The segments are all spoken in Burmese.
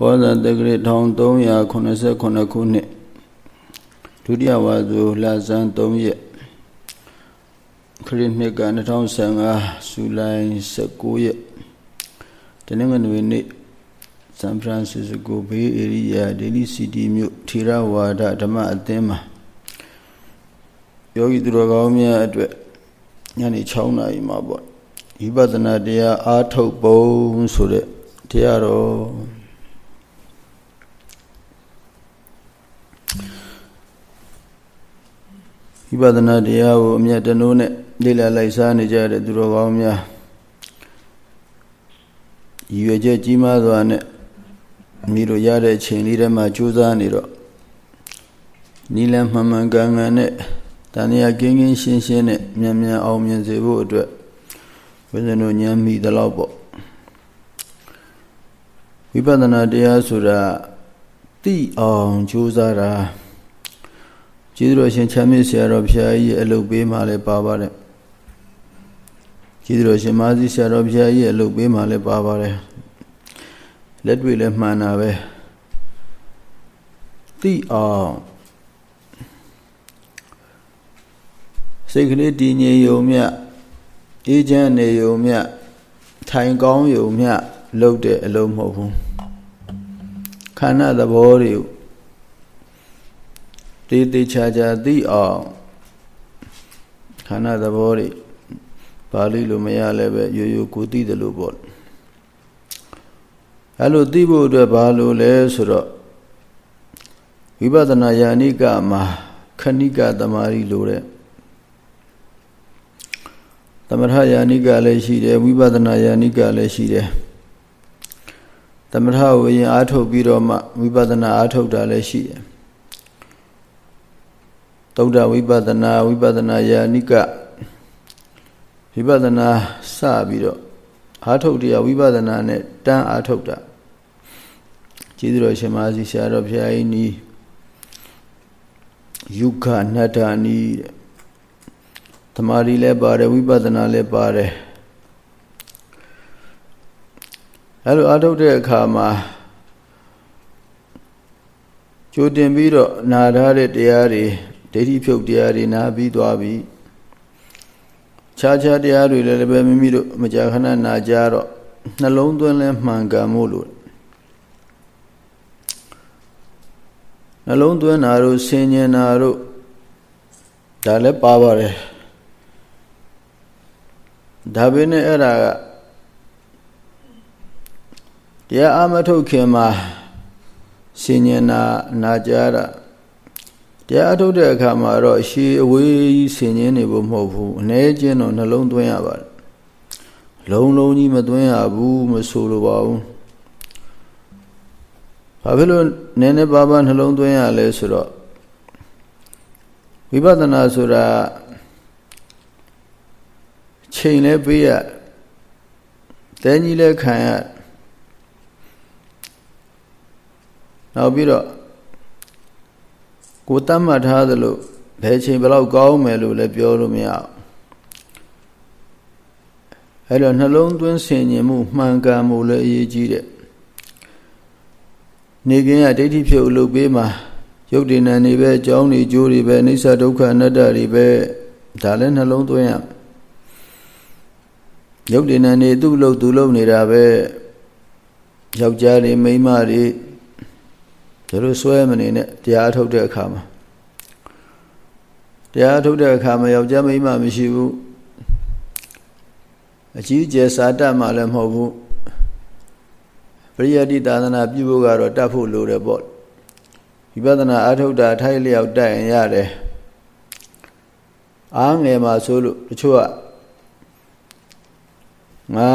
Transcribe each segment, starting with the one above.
ကောဇာတက္ကရာ1389ခုနှစ်ဒုတိယဝါဆိုလဆန်း3ရက်ခရစ်နှစ်က2015ဇူလိုင်19ရက်တနင်္ဂနွေနေ့ဆန်ဖရန်စစ္စကိုဘေးဧရိယာဒေလီစီတီမြို့ထေရဝါဒဓမ္မအသင်းမှာယောဂီသူတော်ကောင်းများအတွက်ညနေ6နာရီမှာပေါ့ဝိပဿနာတရားအားထုတ်ပုံဆိုတဲ့တရားတော် ဝိပဿနာတရားကိုအမြတ်တနိုးနဲ့လေ့လာလိုက်စားနေကြတဲ့သူတော်ကောင်းများရည်ရွယ်ချက်ကြီးမားစွာနဲ့မိတို့ရတဲ့အချိန်လေးထဲမှာကြိုးစားနေတော့နီလန်မှန်မှန်ကန်ကန်နဲ့တန်ရာကင်းကင်းရှင်းရှင်းနဲ့မြန်မြန်အောင်မြင်စေဖို့အတွက်ဝိဇ္ဇနုဉာဏ်မိသလောက်ပေါ့ဝိပဿနာတရားဆိုတာသိအောင်ကြိုးစားတာ ကျေးဇူးတော်ရှင်ချမ်းမြေ့ဆရာတော်ဘုရားကြီးရဲ့အလုပ်ပေးမှလည်းပါပါတယ်ကျေးဇူးတော်ရှင်မာသီဆရာတော်ဘုရားကြီးရဲ့အလုပ်ပေးမှလည်းပါပါတယ်လက်တွေ့လည်းမှန်တာပဲသိအောင်စိတ်ကလေးတည်ငြိမ်ယုံမြအေးချမ်းနေယုံမြထိုင်ကောင်းယုံမြလုပ်တဲ့အလုပ်မဟုတ်ဘူးခန္ဓာသဘောတွေကို တေးသေးချာချာသိအောင်ခန္ဓာသဘောတွေပါဠိလိုမရလည်းပဲရိုးရိုးကိုသိတယ်လို့ပေါ့အဲ့လိုသိဖို့အတွက်ဘာလို့လဲဆိုတော့ဝိပဿနာယာနိကမှာခဏိကသမารီလိုတဲ့သမထယာနိကလည်းရှိတယ်ဝိပဿနာယာနိကလည်းရှိတယ်သမထဝိရင်အားထုတ်ပြီးတော့မှဝိပဿနာအားထုတ်တာလည်းရှိတယ် သုဒ္ဓဝိပဿနာဝိပဿနာယာနိကဝိပဿနာစပြီးတော့အာထုတ်တရားဝိပဿနာနဲ့တန်းအာထုတ်တာကျေးဇူးတော်ရှင်မဆီဆရာတော်ဘုရားကြီးနီးယုခနတ္ထာနီးတဲ့သမာဓိလည်းပါတယ်ဝိပဿနာလည်းပါတယ်အဲလိုအာထုတ်တဲ့အခါမှာကြိုတင်ပြီးတော့နာထားတဲ့တရားတွေ ဒိဋ္ဌိဖြုတ်တရားတွေနာပြီးသွားပြီခြားခြားတရားတွေလည်းပဲမိမိတို့မကြာခဏနာကြတော့နှလုံးသွင်းလဲမှန်ကန်မှုလို့နှလုံးသွင်းတာတို့ဆင်ញင်တာတို့ဒါလည်းပါပါတယ်ဒါပေမဲ့အဲ့ဒါကတရားအမထုတ်ခင်မှာဆင်ញင်တာနာကြတာ တရားအထုတ်တဲ့အခါမှာတော့ရှည်အဝေးကြီးဆင်ញင်းနေဖို့မဟုတ်ဘူးအ ਨੇ ချင်းတော့နှလုံးသွင်းရပါတယ်လုံးလုံးကြီးမသွင်းရဘူးမဆိုလိုပါဘူးဘာဖြစ်လို့နည်းနည်းပါးပါးနှလုံးသွင်းရလဲဆိုတော့ဝိပဿနာဆိုတာချိန်လဲပေးရတဲကြီးလဲခံရနောက်ပြီးတော့ ကိုတတ်မှတ်ထားသလိုဘယ်ချိန်ဘယ်လောက်ကောင်းမယ်လို့လည်းပြောလို့မရဘူးအဲ့တော့နှလုံးသွင်းဆင်ញင်မှုမှန်ကန်မှုလည်းအရေးကြီးတယ်နေကင်းရဒိဋ္ဌိဖြုတ်လုပ်ပေးမှာရုပ်တည်နေနေပဲအကြောင်းတွေအကျိုးတွေပဲအိဋ္ဌဒုက္ခအနတ္တတွေပဲဒါလည်းနှလုံးသွင်းရရုပ်တည်နေနေသူ့လို့သူ့လို့နေတာပဲယောက်ျားတွေမိန်းမတွေ ဒါလိုစွဲမနေနဲ့တရားထုတ်တဲ့အခါမှာတရားထုတ်တဲ့အခါမှာယောက်ျားမိန်းမမရှိဘူးအကြီးအကျယ်စာတတ်မှလည်းမဟုတ်ဘူးပရိယတိသာသနာပြုဖို့ကတော့တတ်ဖို့လိုတယ်ပေါ့ဝိပဿနာအထုတ်တာထိုက်လျောက်တတ်ရင်ရတယ်အားငယ်မှာဆိုလို့တချို့ကငါ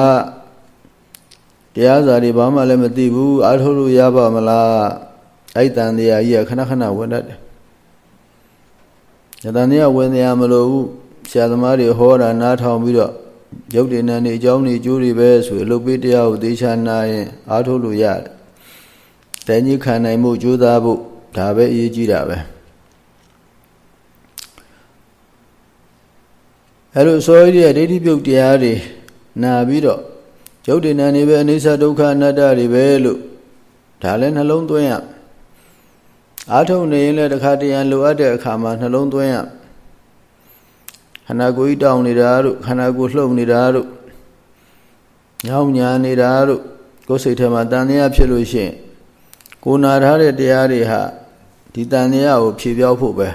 တရားစာတွေဘာမှလည်းမသိဘူးအားထုတ်လို့ရပါမလား အဲ့တန်တရားကြီးကခဏခဏဝင်တတ်တယ်။တန်တရားဝင်တရားမလို့ဘူးဆရာသမားတွေဟောတာနားထောင်ပြီးတော့ရုပ်တည်နေနေအကြောင်းတွေကျိုးတွေပဲဆိုအလုပ်ပေးတရားကိုသေချာနာရင်အားထုတ်လို့ရတယ်။တန်ကြီးခံနိုင်မှုကြိုးစားဖို့ဒါပဲအရေးကြီးတာပဲ။အဲလိုစောရည်ရဲ့ဒိဋ္ဌိပြုတ်တရားတွေနာပြီးတော့ရုပ်တည်နေနေပဲအနိစ္စဒုက္ခအနတ္တတွေပဲလို့ဒါလည်းနှလုံးသွင်းရ အားထုတ်နေရင်လည်းတခါတရံလိုအပ်တဲ့အခါမှာနှလုံးသွင်းရခန္ဓာကိုယ်ကြီးတောင်းနေတာတို့ခန္ဓာကိုယ်လှုပ်နေတာတို့ညောင်းညာနေတာတို့ကိုယ်စိတ်ထဲမှာတန်တရားဖြစ်လို့ရှိရင်ကိုနာထားတဲ့တရားတွေဟာဒီတန်တရားကိုဖြေပြောက်ဖို့ပဲ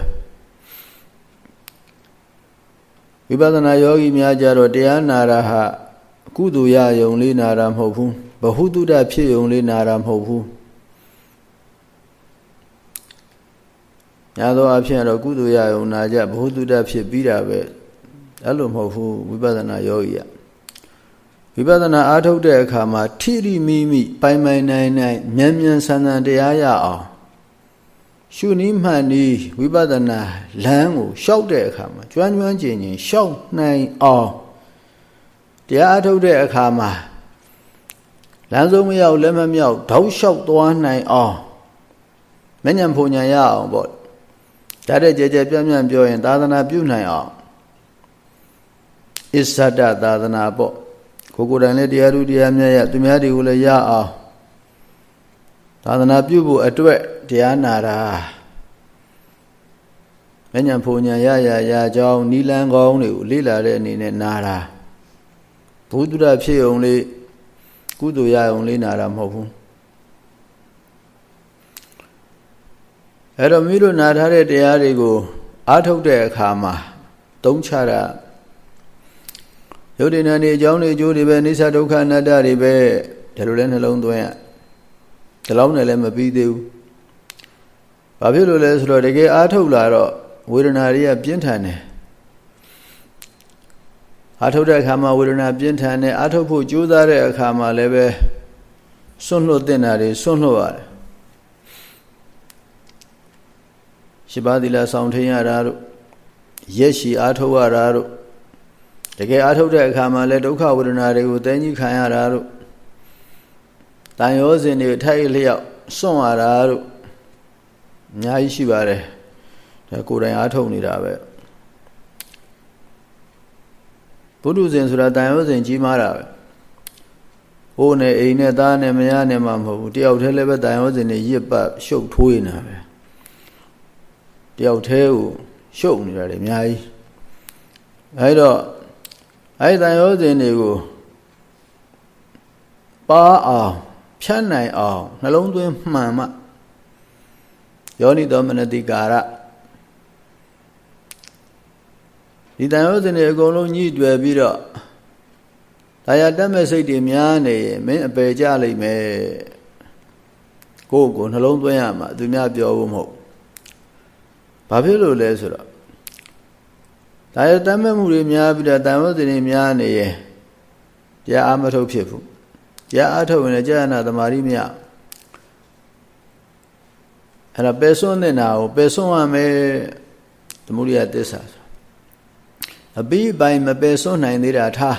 ဝိပဿနာယောဂီများကြတော့တရားနာတာဟာကုသိုလ်ရယုံလေးနာတာမဟုတ်ဘူးဘဟုတုတဖြစ်ယုံလေးနာတာမဟုတ်ဘူး ညာသောအဖြစ်တော့ကုသိုလ်ရယုံနာကြဘဟုတုတဖြစ်ပြီးတာပဲအဲ့လိုမဟုတ်ဘူးဝိပဿနာယောဂီကဝိပဿနာအားထုတ်တဲ့အခါမှာထိရိမိမိပိုင်ပိုင်နိုင်နိုင်မြန်မြန်ဆန်ဆန်တရားရအောင်ရှုနည်းမှန်နည်းဝိပဿနာလမ်းကိုရှောက်တဲ့အခါမှာကျွမ်းကျွမ်းကျင်ကျင်ရှောက်နိုင်အောင်တရားအထုတ်တဲ့အခါမှာလမ်းဆုံးမရောက်လက်မမြောက်တောက်လျှောက်သွားနိုင်အောင်မညံဖုန်ညာရအောင်ပေါ့ ဒါတဲ့ကြဲကြဲပြန့်ပြန့်ပြောရင် သာသနာပြုနိုင်အောင်အစ္ဆဒသာသနာပေါ့ကိုကိုယ်တိုင်လည်းတရားသူတရားမြတ်ရသူများတွေကိုလည်းရအောင်သာသနာပြုဖို့အတွက်တရားနာတာမညံဖုန်ညာရရရကြောင်းနီလန်းကောင်းတွေကိုလေ့လာတဲ့အနေနဲ့နာတာဘုဒ္ဓဖြစ်ုံလေးကုသိုလ်ရအောင်လေးနာတာမဟုတ်ဘူး အဲ့တော့မိတို့နာထားတဲ့တရားတွေကိုအားထုတ်တဲ့အခါမှာသုံးချတာယုတ်တိဏ္ဍနေအကြောင်းတွေအကျိုးတွေပဲအိသဒုက္ခအနတ္တတွေပဲဒါလိုလဲနှလုံးသွင်းရဒီလောက်နဲ့လည်းမပြီးသေးဘူးဘာဖြစ်လို့လဲဆိုတော့တကယ်အားထုတ်လာတော့ဝေဒနာတွေကပြင်းထန်တယ်အာထုတ်တဲ့အခါမှာဝေဒနာပြင်းထန်တယ်အာထုတ်ဖို့ကြိုးစားတဲ့အခါမှာလည်းပဲစွန့်လွတ်တင်တာတွေစွန့်လွတ်ရတယ် ရှိပါသီလဆောင်ထင်းရတာတို့ရက်ရှိအာထုတ်ရတာတို့တကယ်အာထုတ်တဲ့အခါမှာလည်းဒုက္ခဝေဒနာတွေကိုသိသိခံရတာတို့တန်ရောစဉ်တွေထိုက်လျောက်စွန့်ရတာတို့အများကြီးရှိပါတယ်ဒါကိုယ်တိုင်အာထုတ်နေတာပဲဘုဒ္ဓဇင်ဆိုတာတန်ရုံးဇင်ကြီးမားတာပဲဟိုးနဲ့အိမ်နဲ့သားနဲ့မယားနဲ့မှမဟုတ်ဘူးတယောက်တည်းလည်းပဲတန်ရုံးဇင်နဲ့ရစ်ပတ်ရှုပ်ထိုးနေတာပဲ တယောက်တည်းကိုရှုပ်နေတာလေအများကြီးအဲဒါအဲတန်ရုံးဇင်တွေကိုပါအောင်ဖြတ်နိုင်အောင်နှလုံးသွင်းမှန်မှယောနိတော်မနတိကာရဒီတန်ရောစင်တွေအကုန်လုံးညှိတွယ်ပြီးတော့ဒါရတတ်မဲ့စိတ်တွေများနေရင်မင်းအပယ်ကြလိမ့်မယ်ကိုယ့်ကိုနှလုံးသွင်းရမှာသူများပြောဖို့မဟုတ် ဘာဖြစ်လို့လဲဆိုတော့ဒါရတတ်မဲ့မှုတွေများပြီးတော့တန်ရောစင်တွေများနေရင်တရားအာမထုတ်ဖြစ်ဘူးတရားအထုတ်ရင်ကြာနာသမารိမရအဲ့ဒါပယ်စွန့်နေတာကိုပယ်စွန့်ရမယ်သမုဒိယသစ္စာအပိပိုင်မပယ်စွန့်နိုင်သေးတာထား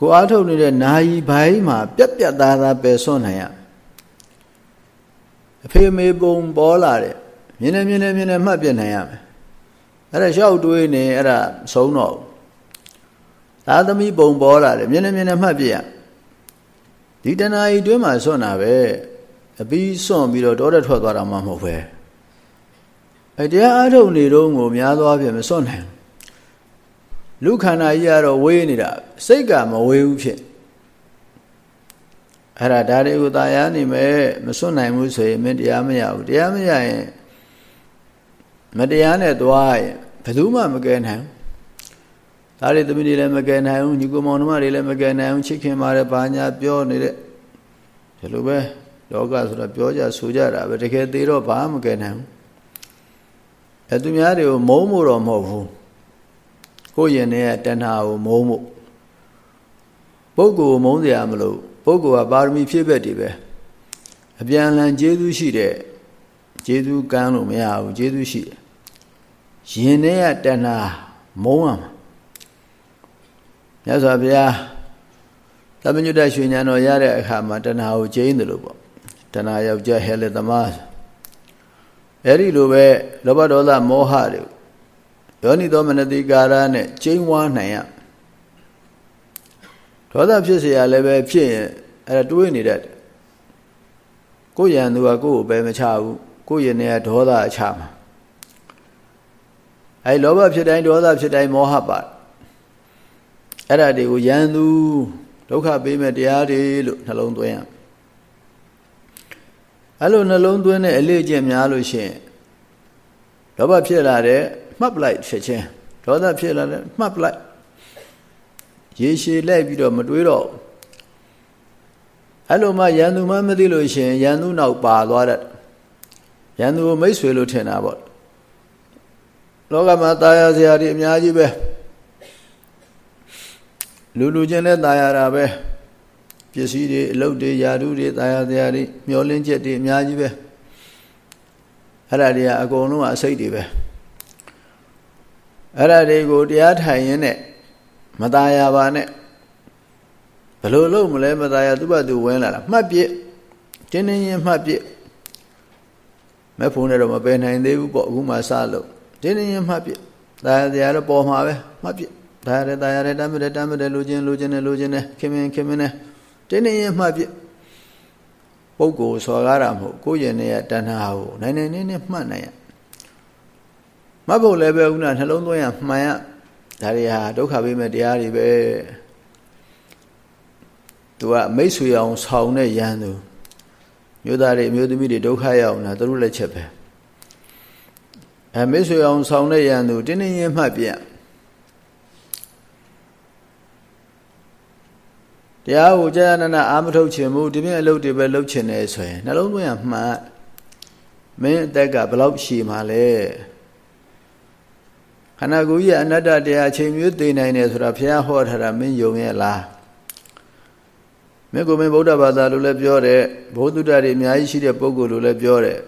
ကိုအားထုတ်နေတဲ့နာယီဘိုင်းမှာပြက်ပြက်သားသားပယ်စွန့်နိုင်ရအဖေမေပုံပေါ်လာတဲ့ မြင်းနေမြင်းနေမြင်းနေမှတ်ပြနိုင်ရမယ်အဲ့ဒါလျှောက်တွေးနေအဲ့ဒါဆုံးတော့သာသမီပုံပေါ်လာတယ်မြင်းနေမြင်းနေမှတ်ပြရဒီတဏှာကြီးတွင်းမှာစွန့်တာပဲအပြီးစွန့်ပြီးတော့တောတဲ့ထွက်သွားတာမှမဟုတ်ပဲအဲတရားအားထုတ်နေတော့ကိုများသောအားဖြင့်မစွန့်နိုင်လူခန္ဓာကြီးကတော့ဝေးနေတာစိတ်ကမဝေးဘူးဖြစ်အဲ့ဒါဒါတွေကိုตายရနေမယ်မစွန့်နိုင်ဘူးဆိုရင်မင်းတရားမရဘူးတရားမရရင်မ တရားနဲ့သွားရင်ဘယ်သူမှမကယ်နိုင်ဘူးဒါတွေသမီးတွေလည်းမကယ်နိုင်ဘူးညီကိုမောင်နှမတွေလည်းမကယ်နိုင်ဘူးချစ်ခင်ပါတယ်ဘာညာပြောနေတဲ့ဒီလိုပဲလောကဆိုတာပြောကြဆိုကြတာပဲတကယ်သေးတော့ဘာမှမကယ်နိုင်ဘူးအဲသူများတွေကိုမုန်းမို့တော့မဟုတ်ဘူးကိုယ့်ရင်ထဲကတဏှာကိုမုန်းဖို့ပုဂ္ဂိုလ်မုန်းเสียမလို့ပုဂ္ဂိုလ်ကပါရမီဖြည့်ဘက်တွေပဲအပြန်အလှန်ကျေးဇူးရှိတဲ့ကျေးဇူးကမ်းလို့မရဘူးကျေးဇူးရှိတယ် ရင်ထဲကတဏှာမုန်းရမှာမြတ်စွာဘုရားသမညုတ္တရွှေဉာဏ်တော်ရတဲ့အခါမှာတဏှာကိုကျိန်းတယ်လို့ပေါ့တဏှာယောက်ျားဟဲလေသမားအဲ့ဒီလိုပဲလောဘဒေါသမောဟတွေယောနိသောမနတိကာရနဲ့ကျိန်းဝါနိုင်ရဒေါသဖြစ်เสียရလည်းပဲဖြစ်ရင်အဲ့ဒါတွေးနေတတ်တယ် ကိုယ်ရန်သူကကိုယ့်ကိုပဲမချဘူးကိုယ့်ရင်ထဲကဒေါသအချမှာ အဲလောဘဖြစ်တိုင်းဒေါသဖြစ်တိုင်းမောဟပါအဲ့ဒါတွေကိုရန်သူဒုက္ခပေးမဲ့တရားတွေလို့နှလုံးသွင်းရအဲ့လိုနှလုံးသွင်းတဲ့အလေးကျင့်များလို့ရှိရင်လောဘဖြစ်လာတဲ့မှတ်ပလိုက်ချက်ချင်းဒေါသဖြစ်လာတဲ့မှတ်ပလိုက်ရေရှည်လိုက်ပြီးတော့မတွေးတော့အဲ့လိုမှရန်သူမှမသိလို့ရှိရင်ရန်သူနောက်ပါသွားတတ်ရန်သူကိုမိတ်ဆွေလို့ထင်တာပေါ့ လောကမှာตายရစရာတွေအများကြီးပဲလူလူချင်းနဲ့ตายရတာပဲပစ္စည်းတွေအလုပ်တွေယာတုတွေตายရစရာတွေမျောလင်းချက်တွေအများကြီးပဲအဲ့ဒါတွေကအကုန်လုံးအစိတ်တွေပဲအဲ့ဒါတွေကိုတရားထိုင်ရင်းနဲ့မตายရပါနဲ့ဘယ်လိုလုပ်မလဲမตายရသူ့ဘသူဝင်လာတာမှတ်ပြစ်တင်းတင်းရင်မှတ်ပြစ်မဲ့ဖုန်းနဲ့တော့မပယ်နိုင်သေးဘူးပေါ့အခုမှစလို့ ဒိဋ္ဌိရင်မှတ်ပြတာတရားတော့ပေါ်မှာပဲမှတ်ပြဒါရတဲ့ဒါရတဲ့တမ်းပြတဲ့တမ်းပြတဲ့လိုချင်းလိုချင်းနဲ့လိုချင်းနဲ့ခင်မင်းခင်မင်းနဲ့ဒိဋ္ဌိရင်မှတ်ပြပုဂ္ဂိုလ်စော်ကားတာမဟုတ်ကိုယ့်ရင်နဲ့တဏှာကိုနိုင်နိုင်နေနဲ့မှတ်နိုင်ရမှတ်ဖို့လည်းပဲဦးနာနှလုံးသွင်းရမှန်ရဒါတွေဟာဒုက္ခပေးမဲ့တရားတွေပဲသူကမိတ်ဆွေအောင်ဆောင်တဲ့ရန်သူမြို့သားတွေမြို့သမီးတွေဒုက္ခရောက်နေတာသူတို့လက်ချက်ပဲ အဲမိတ်ဆွေအောင်ဆောင်တဲ့ယန္သူတင်းတင်းရင်မှတ်ပြတရားကိုကြာနနာအာမထုတ်ခြင်းမူဒီမြင့်အလုပ်တွေပဲလုပ်ခြင်းနေဆိုရင်နှလုံးသွင်းရမှန်မင်းအသက်ကဘလောက်ရှည်မှာလဲခန္ဓာကိုယ်ရဲ့အနတ္တတရားချိန်မျိုးသိနိုင်တယ်ဆိုတာဘုရားဟောထားတာမင်းယုံရဲ့လားမင်းကိုမင်းဗုဒ္ဓဘာသာလို့လည်းပြောတယ်ဘုဒ္ဓတွေအများကြီးရှိတဲ့ပုဂ္ဂိုလ်လို့လည်းပြောတယ်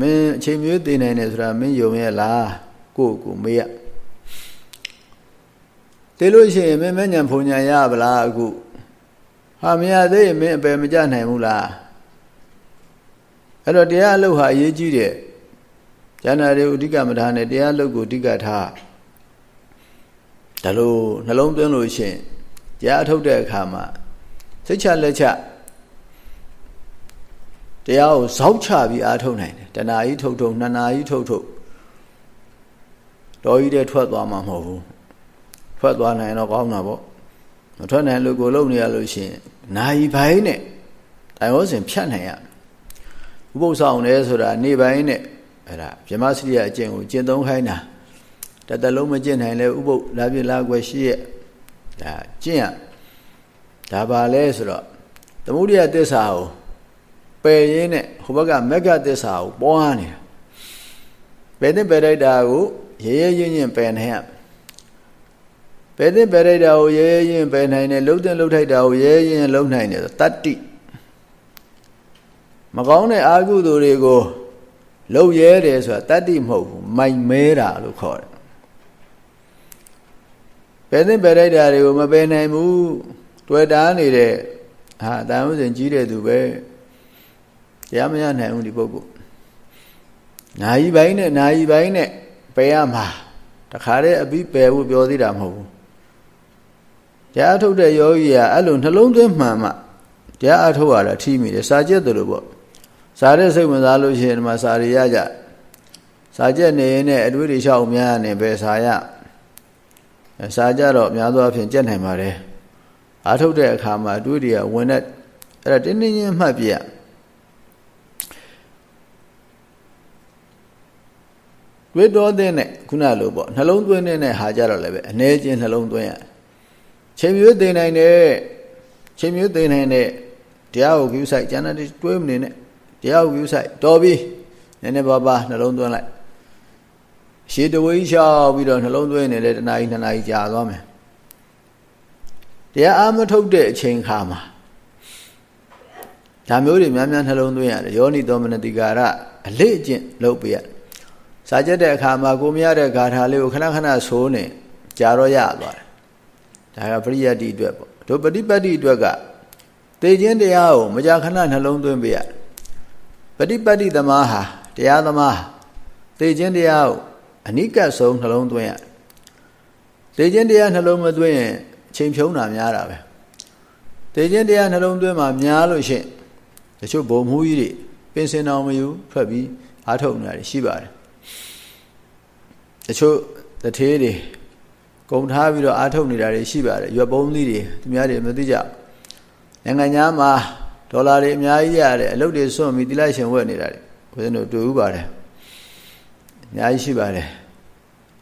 မင်းအချိန်မျိုးသိနိုင်တယ်ဆိုတာမင်းယုံရဲ့လားကိုယ့်ကိုမေးရသိလို့ရှိရင်မင်းမညံဖုန်ညာရပါလားအခုဟာမရသေးရင်မင်းအပယ်မကြနိုင်ဘူးလားအဲ့တော့တရားအလုပ်ဟာအရေးကြီးတယ်ဉာဏ်တွေဥဒိကမထားနဲ့တရားအလုပ်ကိုအဓိကထားဒါလို့နှလုံးသွင်းလို့ရှိရင်တရားအထုတ်တဲ့အခါမှာစိတ်ချလက်ချ တရားကိုဇောက်ချပြီးအားထုတ်နိုင်တယ်တဏှာကြီးထုတ်ထုတ်နှစ်နာကြီးထုတ်ထုတ်တော်ကြီးတဲ့ထွက်သွားမှာမဟုတ်ဘူးထွက်သွားနိုင်တော့ကောင်းတာပေါ့မထွက်နိုင်လို့ကိုလုံနေရလို့ရှိရင်နာယီပိုင်းနဲ့တိုင်ဝစဉ်ဖြတ်နိုင်ရဥပုသ်ဆောင်တယ်ဆိုတာနေပိုင်းနဲ့အဲ့ဒါဗြဟ္မစရိယအကျင့်ကိုကျင့်သုံးခိုင်းတာတတလုံးမကျင့်နိုင်လဲဥပုသ်လာပြလာွယ်ရှိရဲ့ဒါကျင့်ရဒါပါလဲဆိုတော့သမုဒိယသစ္စာကို ပယ်ရင်းနဲ့ဟိုဘက်ကမက္ခသစ္စာကိုပွားနေတာပယ်တဲ့ပယ်လိုက်တာကိုရဲရဲရင်းရင်းပယ်နိုင်ရပယ်တဲ့ပယ်လိုက်တာကိုရဲရဲရင်းပယ်နိုင်တယ်လှုပ်တဲ့လှုပ်ထိုက်တာကိုရဲရဲရင်းလှုပ်နိုင်တယ်ဆိုတတ္တိမကောင်းတဲ့အာဟုသူတွေကိုလှုပ်ရဲတယ်ဆိုတာတတ္တိမဟုတ်ဘူးမိုက်မဲတာလို့ခေါ်တယ်ပယ်တဲ့ပယ်လိုက်တာတွေကိုမပယ်နိုင်ဘူးတွေ့တာနေတဲ့ဟာတန်ဥစဉ်ကြီးတဲ့သူပဲ တရားမရနိုင်ဘူးဒီပုဂ္ဂိုလ်နာယီပိုင်းနဲ့နာယီပိုင်းနဲ့ပယ်ရမှာတခါတည်းအပြီးပယ်ဖို့ပြောသေးတာမဟုတ်ဘူးတရားထုတ်တဲ့ယောဂီကအဲ့လိုနှလုံးသွင်းမှန်မှတရားအထုတ်ရတာထိမိတယ်စာကျက်တယ်လို့ပေါ့စာတဲ့စိတ်ဝင်စားလို့ရှိရင်ဒီမှာစာရရကြစာကျက်နေရင်လည်းအတွေ့အကြုံများနေပဲစာရစာကြတော့များသောအားဖြင့်ကြက်နိုင်ပါတယ်အားထုတ်တဲ့အခါမှာအတွေ့အကြုံဝင်တဲ့အဲ့ဒါတင်းတင်းချင်းမှတ်ပြရ တွေးတော်တဲ့နဲ့ခုနလိုပေါ့နှလုံးသွင်းတဲ့ဟာကြတော့လည်းပဲအ ਨੇ ချင်းနှလုံးသွင်းရချိန်မျိုးသိနိုင်တဲ့ချိန်မျိုးသိနိုင်တဲ့တရားကို cứu ဆိုင်ကျန်တဲ့တွေးမနေနဲ့တရားကို cứu ဆိုင်တော်ပြီနည်းနည်းပါးပါနှလုံးသွင်းလိုက်ရှည်တဝေးလျှောက်ပြီးတော့နှလုံးသွင်းနေလေတနားကြီးနှစ်နားကြီးကြာသွားမယ်တရားအာမထုတ်တဲ့အချိန်ခါမှာဒါမျိုးတွေများများနှလုံးသွင်းရတယ်ယောနိသောမနတိကာရအလေးအကျင့်လုပ်ပေးရ စာကြက်တဲ့အခါမှာကိုမရတဲ့ဂါထာလေးကိုခဏခဏဆိုးနေကြာတော့ရသွားတယ်ဒါကပရိယတ်တိအတွက်ပေါ့တို့ပฏิပတ်တိအတွက်ကတေခြင်းတရားကိုမကြာခဏနှလုံးသွင်းပေးရပฏิပတ်တိသမားဟာတရားသမားတေခြင်းတရားကိုအနိကဆုံးနှလုံးသွင်းရတေခြင်းတရားနှလုံးမသွင်းရင်ချိန်ဖြုံးတာများတာပဲတေခြင်းတရားနှလုံးသွင်းမှာများလို့ရှိရင်တချို့ဘုံမူကြီးတွေပင်စင်တော်မယူထွက်ပြီးအားထုတ်နေတာရှိပါတယ် တချို့တထေးတွေကုံထားပြီးတော့အားထုတ်နေတာတွေရှိပါတယ်ရွက်ပုံးသီးတွေသူများတွေမသိကြနိုင်ငံသားမှာဒေါ်လာတွေအများကြီးရတယ်အလုပ်တွေစွန့်ပြီးတိလိုက်ရှင်ဝက်နေတာတွေဘုရားတို့တွေ့ဥပါတယ်အများကြီးရှိပါတယ်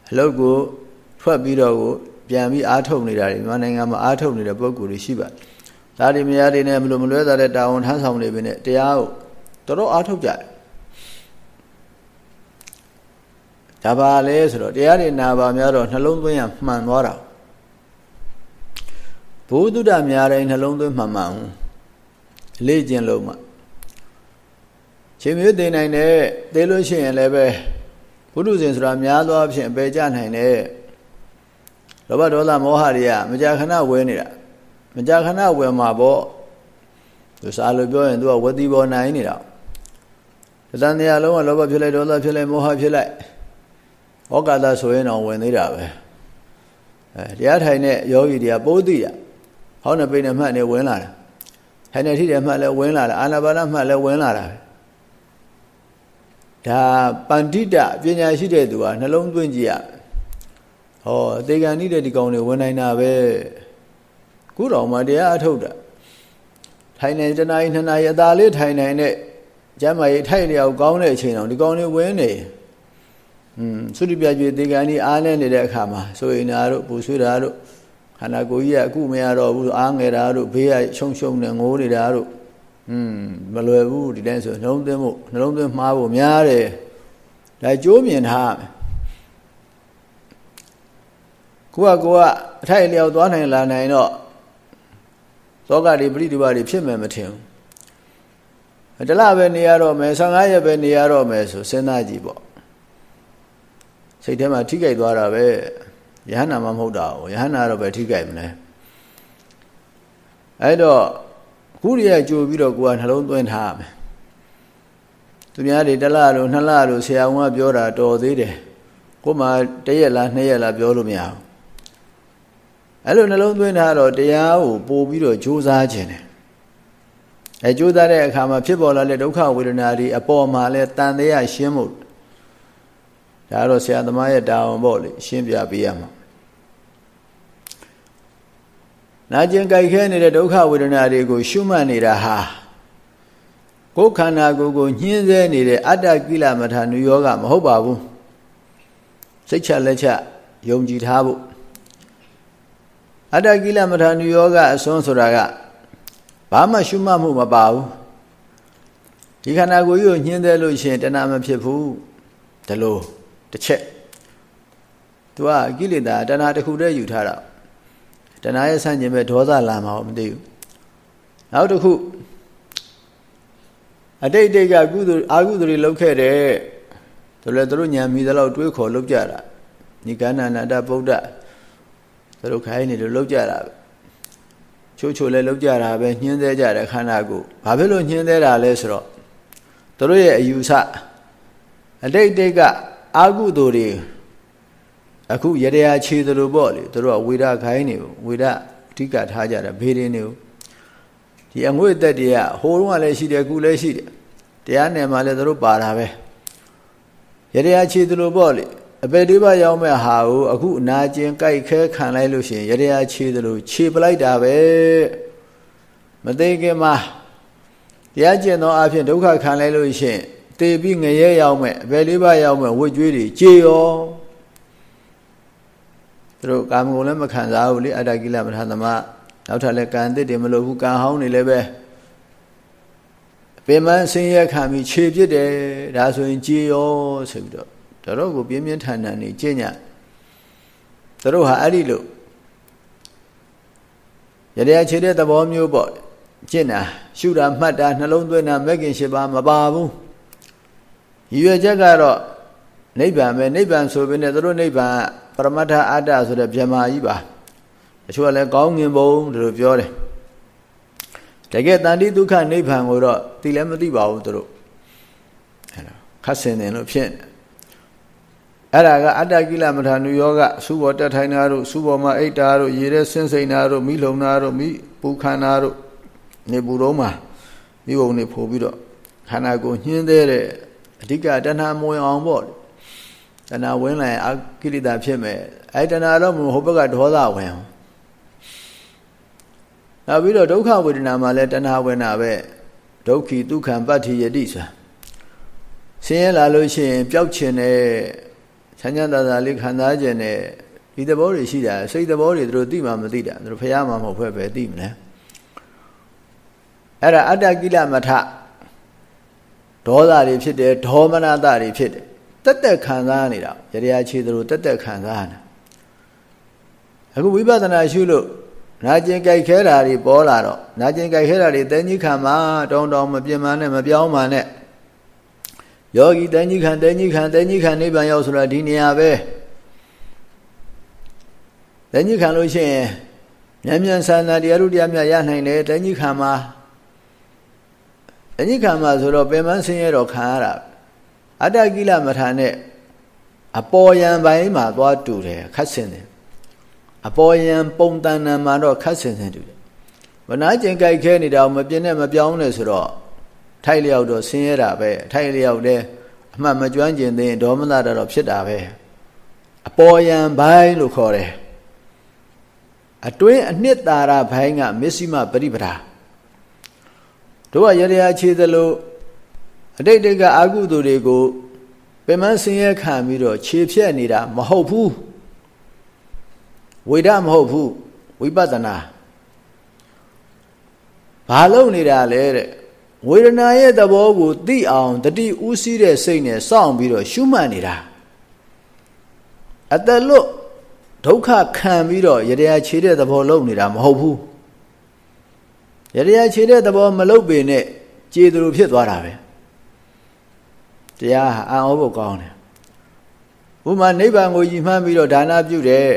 အလုပ်ကိုထွက်ပြီးတော့ကိုပြန်ပြီးအားထုတ်နေတာတွေမြန်မာနိုင်ငံမှာအားထုတ်နေတဲ့ပုံကိုယ်တွေရှိပါတယ်ဒါတွေမရတွေနဲ့မလို့မလွဲတာတဲ့တာဝန်ထမ်းဆောင်နေပြီနဲ့တရားကိုတော်တော်အားထုတ်ကြတယ် ဒါပါလဲဆိုတော့တရားတွေနာပါများတော့နှလုံးသွင်းရမှန်သွားတာဘုဒ္ဓများတိုင်းနှလုံးသွင်းမှန်မှန်လေ့ကျင့်လို့မှချိန်မျိုးသိနိုင်တယ်သိလို့ရှိရင်လည်းပဲဘုဒ္ဓဇင်ဆိုတာများသောအားဖြင့်အပေကြနိုင်တယ်လောဘဒေါသမောဟတွေကမကြာခဏဝဲနေတာမကြာခဏဝဲမှာပေါ့သူစားလို့ပြောရင်သူကဝတိဘောနိုင်နေတာတဏှာလုံးကလောဘဖြစ်လိုက်ဒေါသဖြစ်လိုက်မောဟဖြစ်လိုက် ဩကာသဆိုရင်တော့ဝင်သေးတာပဲအဲတရားထိုင်တဲ့ယောဂီတွေကပိုးသိတာဟောင်းနေပိနေမှတ်နေဝင်လာတာထိုင်နေထိတယ်မှတ်လဲဝင်လာတာအာနာပါနမှတ်လဲဝင်လာတာဒါပန္တိတပညာရှိတဲ့သူကနှလုံးသွင်းကြည့်ရဟောသေကံဤတဲ့ဒီကောင်တွေဝင်နိုင်တာပဲခုတော်မှတရားအထုတ်တာထိုင်နေတနားရီနှစ်နာရီအသာလေးထိုင်နိုင်တဲ့ကျမ်းမာရေးထိုက်လျောက်ကောင်းတဲ့အချိန်အောင်ဒီကောင်တွေဝင်နေ อืมသုတိပြကျွေသေကံဤအားနဲ့နေတဲ့အခါမှာဆိုရင်နာတို့ပူဆွေးတာတို့ခန္ဓာကိုယ်ကြီးကအခုမရတော့ဘူးအားငယ်တာတို့ဘေးကရှုံရှုံနေငိုးနေတာတို့อืมမလွယ်ဘူးဒီတိုင်းဆိုနှလုံးသွင်းဖို့နှလုံးသွင်းမှားဖို့များတယ်ဒါကြိုးမြင်ထားမယ်ကိုကကိုကအထိုက်လျောက်သွားနိုင်လာနိုင်တော့သောကတွေပရိဒီပါတွေဖြစ်မယ်မထင်ဘူးတလပဲနေရတော့မယ်15ရက်ပဲနေရတော့မယ်ဆိုစဉ်းစားကြည့်ပေါ့ စိတ်ထဲမှာထိကြိုက်သွားတာပဲယဟန္တာမှမဟုတ်တာ哦ယဟန္တာတော့ပဲထိကြိုက်မလဲအဲ့တော့ခုရရကြိုပြီးတော့ကိုကနှလုံးသွင်းထားရမယ်သူများတွေတလလို့နှစ်လလို့ဆရာဝန်ကပြောတာတော်သေးတယ်ကိုမှတရက်လားနှစ်ရက်လားပြောလို့မရဘူးအဲ့လိုနှလုံးသွင်းထားတော့တရားကိုပို့ပြီးတော့ကြိုးစားခြင်းတယ်အဲကြိုးစားတဲ့အခါမှာဖြစ်ပေါ်လာတဲ့ဒုက္ခဝေဒနာတွေအပေါ်မှာလဲတန်တရားရှင်းမှု ဒါတော့ဆရာသမားရဲ့တာဝန်ပေါ့လေရှင်းပြပေးရမှာနာကျင်ကြိုက်ခဲနေတဲ့ဒုက္ခဝေဒနာတွေကို ရှုမှတ်နေတာဟာကိုယ်ခန္ဓာကိုယ်ကိုညှင်းဆဲနေတဲ့အတ္တကိလမထာနုယောဂမဟုတ်ပါဘူးစိတ်ချလက်ချယုံကြည်ထားဖို့အတ္တကိလမထာနုယောဂအစွန်းဆိုတာကဘာမှရှုမှတ်မှုမပါဘူးဒီခန္ဓာကိုယ်ကြီးကိုညှင်းသေးလို့ရှိရင်တဏှာမဖြစ်ဘူးဒါလို့ တစ်ချက်သူကကိလေသာတဏှာတစ်ခုတည်းယူထားတာတဏှာရဲ့ဆန့်ကျင်ဘက်ဒေါသလာမှာမသိဘူးနောက်တစ်ခုအတိတ်တိတ်ကကုသိုလ်အာကုသိုလ်တွေလုပ်ခဲ့တယ်သူလည်းသူတို့ညံမိသလောက်တွေးခေါ်လုပ်ကြတာနိကန္နနာတဗုဒ္ဓသူတို့ခိုင်းနေလို့လုပ်ကြတာချိုးချိုလည်းလုပ်ကြတာပဲညှင်းသေးကြတဲ့ခန္ဓာကိုဘာဖြစ်လို့ညှင်းသေးတာလဲဆိုတော့သူတို့ရဲ့အယူဆအတိတ်တိတ်က အာကုသိုလ်တွေအခုရရခြေသလိုပေါ့လေသူတို့ကဝေဒခိုင်းနေဝေဒအဓိကထားကြတာဘေးရင်းနေဒီအငွေ့သက်တွေကဟိုတုန်းကလည်းရှိတယ်အခုလည်းရှိတယ်တရားနယ်မှာလည်းသူတို့ပါတာပဲရရခြေသလိုပေါ့လေအပေတိဘရောက်မဲ့ဟာကိုအခုအနာကျင်ကြိုက်ခဲခံလိုက်လို့ရှိရင်ရရခြေသလိုခြေပလိုက်တာပဲမသိခင်မှာတရားကျင့်သောအဖြစ်ဒုက္ခခံလိုက်လို့ရှိရင် တေပြီးငရဲရောက်မဲ့အပေလေးပါရောက်မဲ့ဝိကျွေးတွေကြေရောသူတို့ကာမဂုဏ်လည်းမခံစားဘူးလေအတ္တကိလမထာသမနောက်ထပ်လည်းကံအသစ်တွေမလို့ဘူးကံဟောင်းနေလည်းပဲပင်မဆင်းရဲခံပြီးခြေပြစ်တယ်ဒါဆိုရင်ကြေရောဆိုပြီးတော့တော်ကိုပြင်းပြင်းထန်ထန်နေကြင်ညသူတို့ဟာအဲ့ဒီလိုရတဲ့ခြေတဲ့သဘောမျိုးပေါ့ကျင့်တာရှုတာမှတ်တာနှလုံးသွင်းတာမဂ်ကင်၈ပါးမပါဘူး ရည်ရွယ်ချက်ကတော့နိဗ္ဗာန်ပဲနိဗ္ဗာန်ဆိုပေနဲ့သူတို့နိဗ္ဗာန်ပရမတ္ထအတ္တဆိုတဲ့ဗြဟ္မာကြီးပါအချို့ကလည်းကောင်းငင်ဘုံလို့ပြောတယ်တကယ်တန်တိဒုက္ခနိဗ္ဗာန်ကိုတော့သိလည်းမသိပါဘူးသူတို့အဲ့ဒါခတ်စင်တယ်လို့ဖြစ်အဲ့ဒါကအတ္တကိလမထာနုယောဂစုဘောတက်ထိုင်တာတို့စုဘောမှာအိတ်တာတို့ရေထဲဆင်းစိန်တာတို့မိလုံတာတို့မိပူခန္တာတို့နေပူတော့မှာမိဘုံနေပို့ပြီးတော့ခန္ဓာကိုယ်ညှင်းသေးတဲ့ အဓိကတဏှာမဝင်အောင်ပေါ့တဏှာဝင်လာရင်အကိရိတာဖြစ်မယ်အဲတဏှာတော့မဟိုဘက်ကဒေါသဝင်အောင်နောက်ပြီးတော့ဒုက္ခဝေဒနာမှာလည်းတဏှာဝင်တာပဲဒုက္ခိဒုက္ခံပတ္တိယတိဆိုတာဆင်းရဲလာလို့ရှိရင်ပျောက်ချင်တဲ့ချမ်းသာသာလေးခံစားခြင်းနဲ့ဒီသဘောတွေရှိတာစိတ်သဘောတွေသူတို့သိမှမသိတာသူတို့ဖះမှမဟုတ်ဖွဲ့ပဲသိမလဲအဲ့ဒါအတ္တကိလမထ ဒေါသတွေဖြစ်တယ်ဒေါမနတတွေဖြစ်တယ်တက်တက်ခံစားနေတာရတရားခြေသူတို့တက်တက်ခံစားနေတာအခုဝိပဿနာရှုလို့နာကျင်ကြိုက်ခဲတာတွေပေါ်လာတော့နာကျင်ကြိုက်ခဲတာတွေတဲကြီးခံမှာတောင်းတောင်းမပြင်းမနဲ့မပြောင်းပါနဲ့ယောဂီတဲကြီးခံတဲကြီးခံတဲကြီးခံနိဗ္ဗာန်ရောက်ဆိုတာဒီနေရာပဲတဲကြီးခံလို့ရှိရင်မြန်မြန်ဆန်ဆန်တရားတို့တရားမြတ်ရနိုင်တယ်တဲကြီးခံမှာ တဲကြီးခံမှာဆိုတော့ပင်မဆင်းရဲတော့ခံရတာအတ္တကိလမထာနဲ့အပေါ်ယံပိုင်းမှာသွားတူတယ်ခတ်ဆင်တယ်အပေါ်ယံပုံတန်နံမှာတော့ခတ်ဆင်ဆင်တူတယ်ဝနာကျင်ကြိုက်ခဲနေတာမပြင်းနဲ့မပြောင်းနဲ့ဆိုတော့ထိုက်လျောက်တော့ဆင်းရဲတာပဲထိုက်လျောက်လဲအမှတ်မကျွမ်းကျင်သေးရင်ဒေါမနတာတော့ဖြစ်တာပဲအပေါ်ယံဘိုင်းလို့ခေါ်တယ်အတွင်းအနှစ်သာရဘိုင်းကမစ္စည်းမပရိပဒါ တို့ကရရခြေသလိုအတိတ်တိတ်ကအာကုသိုလ်တွေကိုပင်မဆင်းရဲခံပြီးတော့ခြေဖြက်နေတာမဟုတ်ဘူးဝိဒမဟုတ်ဘူးဝိပဿနာဘာလို့နေတာလဲတဲ့ဝေဒနာရဲ့သဘောကိုသိအောင်တတိဥစည်းတဲ့စိတ်နဲ့စောင့်ပြီးတော့ရှုမှတ်နေတာအတလွတ်ဒုက္ခခံပြီးတော့ရတရားခြေတဲ့သဘောလုံးနေတာမဟုတ်ဘူး ရတရားခြေတဲ့သဘောမလုပ်ပေနဲ့ကျေသူလိုဖြစ်သွားတာပဲတရားဟာအံ့ဩဖို့ကောင်းတယ်ဥမာနိဗ္ဗာန်ကိုယီမှန်းပြီးတော့ဒါနပြုတယ်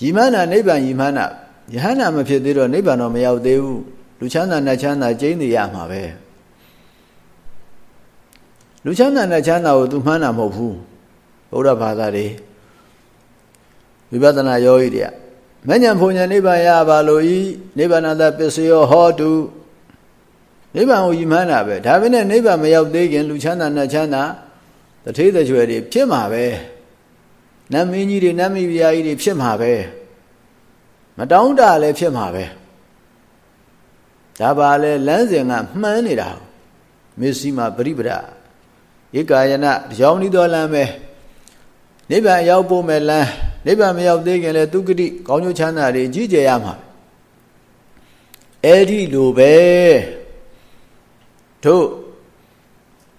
ယီမှန်းတာနိဗ္ဗာန်ယီမှန်းတာယဟန္တာမဖြစ်သေးတော့နိဗ္ဗာန်တော့မရောက်သေးဘူးလူချမ်းသာနဲ့ချမ်းသာကျိန်းနေရမှာပဲလူချမ်းသာနဲ့ချမ်းသာကို तू မှန်းတာမဟုတ်ဘူးဘုရားဘာသာတွေဝိပဿနာယောဂီတွေက မဉ္ဇဉ်ဖုန်ဉ္ဇဉ်နိဗ္ဗာန်ရပါလို့ဤနိဗ္ဗာန်တပစ္စယောဟောတုနိဗ္ဗာန်ကိုယီမှန်းတာပဲဒါပေမဲ့နိဗ္ဗာန်မရောက်သေးခင်လူချမ်းသာနဲ့ချမ်းသာတထေးတကြွယ်တွေဖြစ်မှာပဲနတ်မင်းကြီးတွေနတ်မိဖုရားကြီးတွေဖြစ်မှာပဲမတောင်းတလည်းဖြစ်မှာပဲဒါပါလေလမ်းစဉ်ကမှန်းနေတာမစ္စည်းမပရိပဒဧကာယနာကြောင်းဤတော်လမ်းပဲနိဗ္ဗာန်ရောက်ဖို့မဲ့လမ်း နိဗ္ဗာန်မရောက်သေးခင်လဲသူဂတိကောင်းကျိုးချမ်းသာတွေကြီးကျယ်ရမှာအဲ့ဒီလိုပဲတို့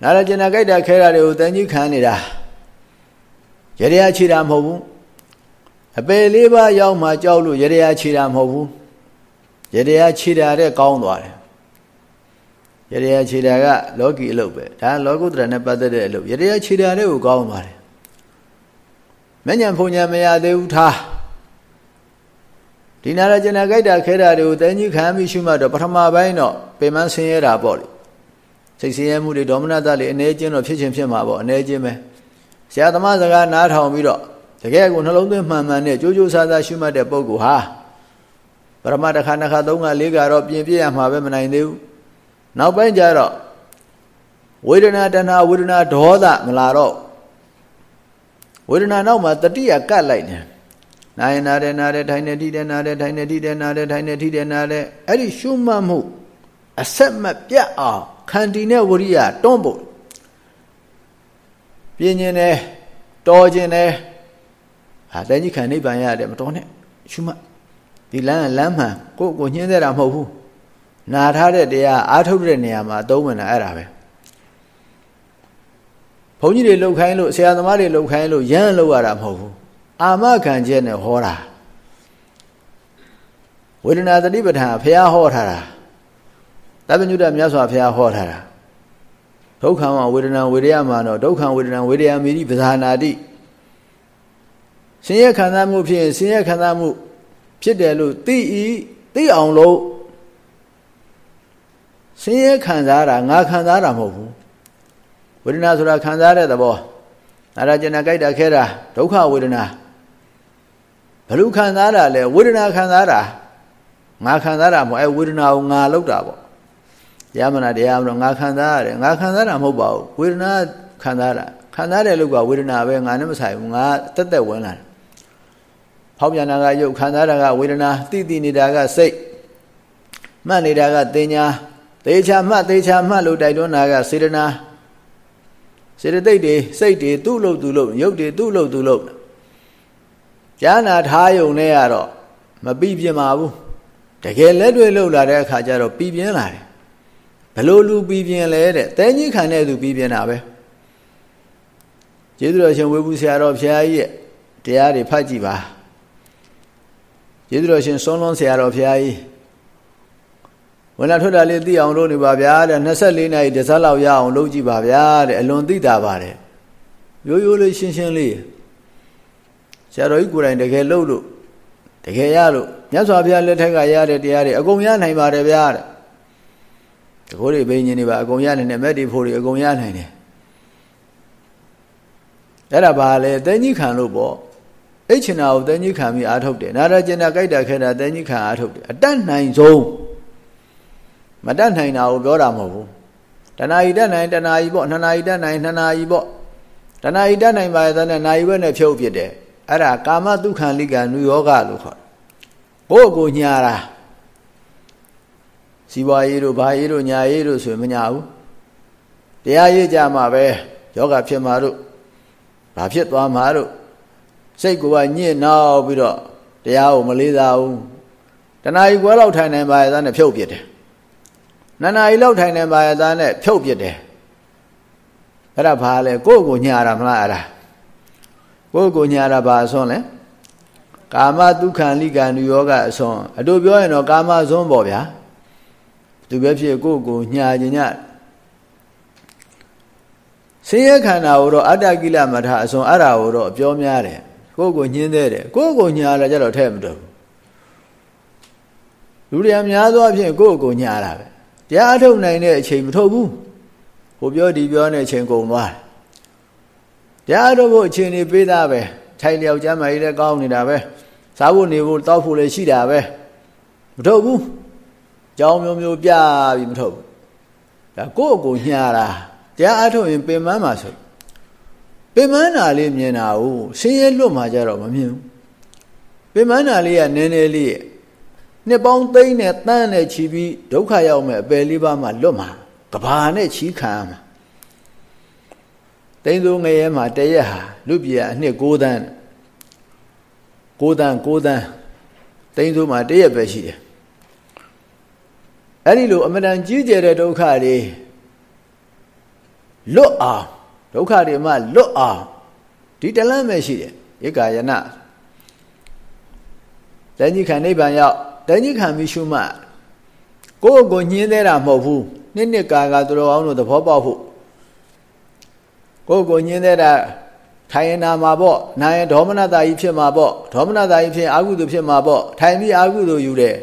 နာရကျင်နာကြိုက်တာခဲတာတွေကိုတန်ကြီးခံနေတာရရချီတာမဟုတ်ဘူးအပယ်လေးပါးရောက်မှကြောက်လို့ရရချီတာမဟုတ်ဘူးရရခြေတာတဲ့ကောင်းသွားတယ်ရရခြေတာကလောကီအလုပ်ပဲဒါလောကုတ္တရာနဲ့ပတ်သက်တဲ့အလုပ်ရရခြေတာတဲ့ကိုကောင်းသွားတယ် မညံဖုန်ညာမရသေးဘူးထားဒီနာရကျနာကြိုက်တာခဲတာတွေကိုတန်ကြီးခံပြီးရှုမှတ်တော့ပထမပိုင်းတော့ပင်မဆင်းရဲတာပေါ့လေစိတ်ဆင်းရဲမှုတွေဒေါမနတလေးအနေချင်းတော့ဖြစ်ချင်းဖြစ်မှာပေါ့အနေချင်းပဲဆရာသမားစကားနားထောင်ပြီးတော့တကယ်ကိုနှလုံးသွင်းမှန်မှန်နဲ့ကြိုးကြိုးစားစားရှုမှတ်တဲ့ပုဂ္ဂိုလ်ဟာပရမတခါနှစ်ခါသုံးခါလေးခါတော့ပြင်ပြရမှာပဲမနိုင်သေးဘူးနောက်ပိုင်းကျတော့ဝေဒနာတဏှာဝေဒနာဒေါသမလာတော့ ဝေဒနာနောက်မှာတတိယကတ်လိုက်တယ်နာယနာတဲ့နာတဲ့ထိုင်နေတိတဲ့နာတဲ့ထိုင်နေတိတဲ့နာတဲ့ထိုင်နေတိတဲ့နာတဲ့အဲ့ဒီရှုမှတ်မှုအဆက်မပြတ်အောင်ခန္တီနဲ့ဝရိယတွန်းဖို့ပြင်းကျင်တယ်တော်ကျင်တယ်ဟာတန်ကြီးခံနိဗ္ဗာန်ရတယ်မတော်နဲ့ရှုမှတ်ဒီလမ်းကလမ်းမှန်ကိုကိုညှင်းသေးတာမဟုတ်ဘူးနာထားတဲ့တရားအားထုတ်တဲ့နေရာမှာအသုံးဝင်တာအဲ့ဒါပဲ ဘုန်းကြီးတွေလှုပ်ခိုင်းလို့ဆရာသမားတွေလှုပ်ခိုင်းလို့ရမ်းလှုပ်ရတာမဟုတ်ဘူးအာမခံချက်နဲ့ဟောတာဝေဒနာသတိပဋ္ဌာန်ဘုရားဟောထားတာတပ္ပညုတမြတ်စွာဘုရားဟောထားတာဒုက္ခံဝေဒနာဝေဒယမှာတော့ဒုက္ခံဝေဒနာဝေဒယမိတိပဇာနာတိဆင်းရဲခံစားမှုဖြစ်ရင်ဆင်းရဲခံစားမှုဖြစ်တယ်လို့သိဤသိအောင်လို့ဆင်းရဲခံစားတာငါခံစားတာမဟုတ်ဘူး ဝေဒနာဆိုတာခံစားတဲ့သဘောနာရကျင်နာကြိုက်တာခဲတာဒုက္ခဝေဒနာဘလူခံစားတာလဲဝေဒနာခံစားတာငါခံစားတာမဟုတ်အဲဝေဒနာကိုငါလောက်တာပေါ့တရားမနာတရားမလို့ငါခံစားရတယ်ငါခံစားတာမဟုတ်ပါဘူးဝေဒနာခံစားတာခံစားတယ်လို့ကဝေဒနာပဲငါနဲ့မဆိုင်ဘူးငါတက်တက်ဝင်လာတယ်ဖောက်ပြန်တာကရုပ်ခံစားတာကဝေဒနာတိတိနေတာကစိတ်မှတ်နေတာကတင်ညာသေချာမှတ်သေချာမှတ်လို့တိုက်တွန်းတာကစေတနာ စေတသိက်တွေစိတ်တွေသူ့လို့သူ့လို့ရုပ်တွေသူ့လို့သူ့လို့ဉာဏ်နာထားယုံနဲ့ရတော့မပြီးပြင်းပါဘူးတကယ်လက်တွေ့လှုပ်လာတဲ့အခါကျတော့ပြီးပြင်းလာတယ်ဘလို့လူပြီးပြင်းလဲတဲ့တဲကြီးခံတဲ့သူပြီးပြင်းတာပဲကျေးဇူးတော်ရှင်ဝေဘူးဆရာတော်ဘုရားကြီးရဲ့တရားတွေဖတ်ကြည့်ပါကျေးဇူးတော်ရှင်စွန်းလွန်ဆရာတော်ဘုရားကြီး ဝင်လာထွက်တာလေးသိအောင်လုပ်နေပါဗျာတဲ့24နာရီတစ်စက်လောက်ရအောင်လုပ်ကြည့်ပါဗျာတဲ့အလွန်သိတာပါတယ်ရိုးရိုးလေးရှင်းရှင်းလေးဆရာတော်ကြီးကိုယ်တိုင်တကယ်လုပ်လို့တကယ်ရလို့မြတ်စွာဘုရားလက်ထက်ကရတဲ့တရားတွေအကုန်ရနိုင်ပါတယ်ဗျာတဲ့တကိုးတွေဘိညာဉ်တွေပါအကုန်ရနိုင်တယ်မက်ဒီဖို့တွေအကုန်ရနိုင်တယ်အဲ့ဒါဘာလဲတဲကြီးခံလို့ပေါ့အိတ်ချင်တာကိုတဲကြီးခံပြီးအားထုတ်တယ်နာရကျင်တာကြိုက်တာခဲတာတဲကြီးခံအားထုတ်တယ်အတတ်နိုင်ဆုံး မတတ်နိုင်တာကိုပြောတာမဟုတ်ဘူးတဏှာဤတတ်နိုင်တဏှာဤပေါ့နှစ်နာရီတတ်နိုင်နှစ်နာရီပေါ့တဏှာဤတတ်နိုင်ပါရဲ့တဲ့နာရီဘက်နဲ့ဖြုတ်ပြတယ်အဲ့ဒါကာမတုခံလိကနုယောဂလို့ခေါ်ကိုယ့်ကိုညာတာစီပွားရေးတို့ဘာရေးတို့ညာရေးတို့ဆိုရင်မညာဘူးတရားရေးကြမှာပဲယောဂဖြစ်မှာတို့ဘာဖြစ်သွားမှာတို့စိတ်ကညစ်နောက်ပြီးတော့တရားကိုမလေးစားဘူးတဏှာကြီးကွဲလောက်ထိုင်နေပါရဲ့သားနဲ့ဖြုတ်ပြတယ် နှစ်နာရီလောက်ထိုင်နေပါရဲ့သားနဲ့ဖြုတ်ပြတယ်အဲ့ဒါဘာလဲကိုယ့်ကိုညာတာမလားအဲ့ဒါကိုယ့်ကိုညာတာဘာအစွန်းလဲကာမဒုက္ခလိကံညယောဂအစွန်းအတူပြောရင်တော့ကာမစွန်းပေါ့ဗျာသူပဲဖြစ်ကိုယ့်ကိုညာခြင်းညဆင်းရဲခန္ဓာကိုတော့အတ္တကိလမထအစွန်းအဲ့ဒါကိုတော့ပြောများတယ်ကိုယ့်ကိုညှင်းသေးတယ်ကိုယ့်ကိုညာလာကြတော့ထဲမတော့လူတွေအများသောအဖြစ်ကိုယ့်ကိုညာလာပဲ တရားအထုတ်နိုင်တဲ့အချိန်မထုတ်ဘူးဟိုပြောဒီပြောနေအချိန်ကုန်သွားတရားအထုတ်ဖို့အချိန်နေပေးသားပဲထိုင်လျောက်ကြမ်းမကြီးလည်းကောင်းနေတာပဲစားဖို့နေဖို့တောက်ဖို့လည်းရှိတာပဲမထုတ်ဘူးကြောင်းမျိုးမျိုးပြပြီးမထုတ်ဘူးဒါကိုယ့်ကိုညာတာတရားအထုတ်ရင်ပင်မမှာဆိုပင်မနာလေးမြင်တာကိုဆင်းရဲလွတ်မှာကြတော့မမြင်ဘူးပင်မနာလေးကနည်းနည်းလေး နှစ်ပေါင်းသိန်းနဲ့တန်းနဲ့ချီပြီးဒုက္ခရောက်မဲ့အပယ်လေးပါးမှလွတ်မှာကဘာနဲ့ချီခံရမှာသိန်းသုံးငရဲမှာတရက်ဟာလူပြည်အနှစ်6တန်း6တန်း6တန်းသိန်းသုံးမှာတရက်ပဲရှိတယ်အဲ့ဒီလိုအမတန်ကြီးကျယ်တဲ့ဒုက္ခတွေလွတ်အောင်ဒုက္ခတွေမှလွတ်အောင်ဒီတလန့်ပဲရှိတယ်ဧကာယနာတဏှိခံနိဗ္ဗာန်ရောက် တဏှိခံပြီးရှုမှတ်ကိုယ့်ကိုညှင်းသေးတာမဟုတ်ဘူးနှစ်နှစ်ကာကသူတော်အောင်လို့သဘောပေါက်ဖို့ကိုယ့်ကိုညှင်းသေးတာထိုင်နာမှာပေါ့နာရင်ဒေါမနတာကြီးဖြစ်မှာပေါ့ဒေါမနတာကြီးဖြစ်အာဟုသူဖြစ်မှာပေါ့ထိုင်ပြီးအာဟုသူယူတယ်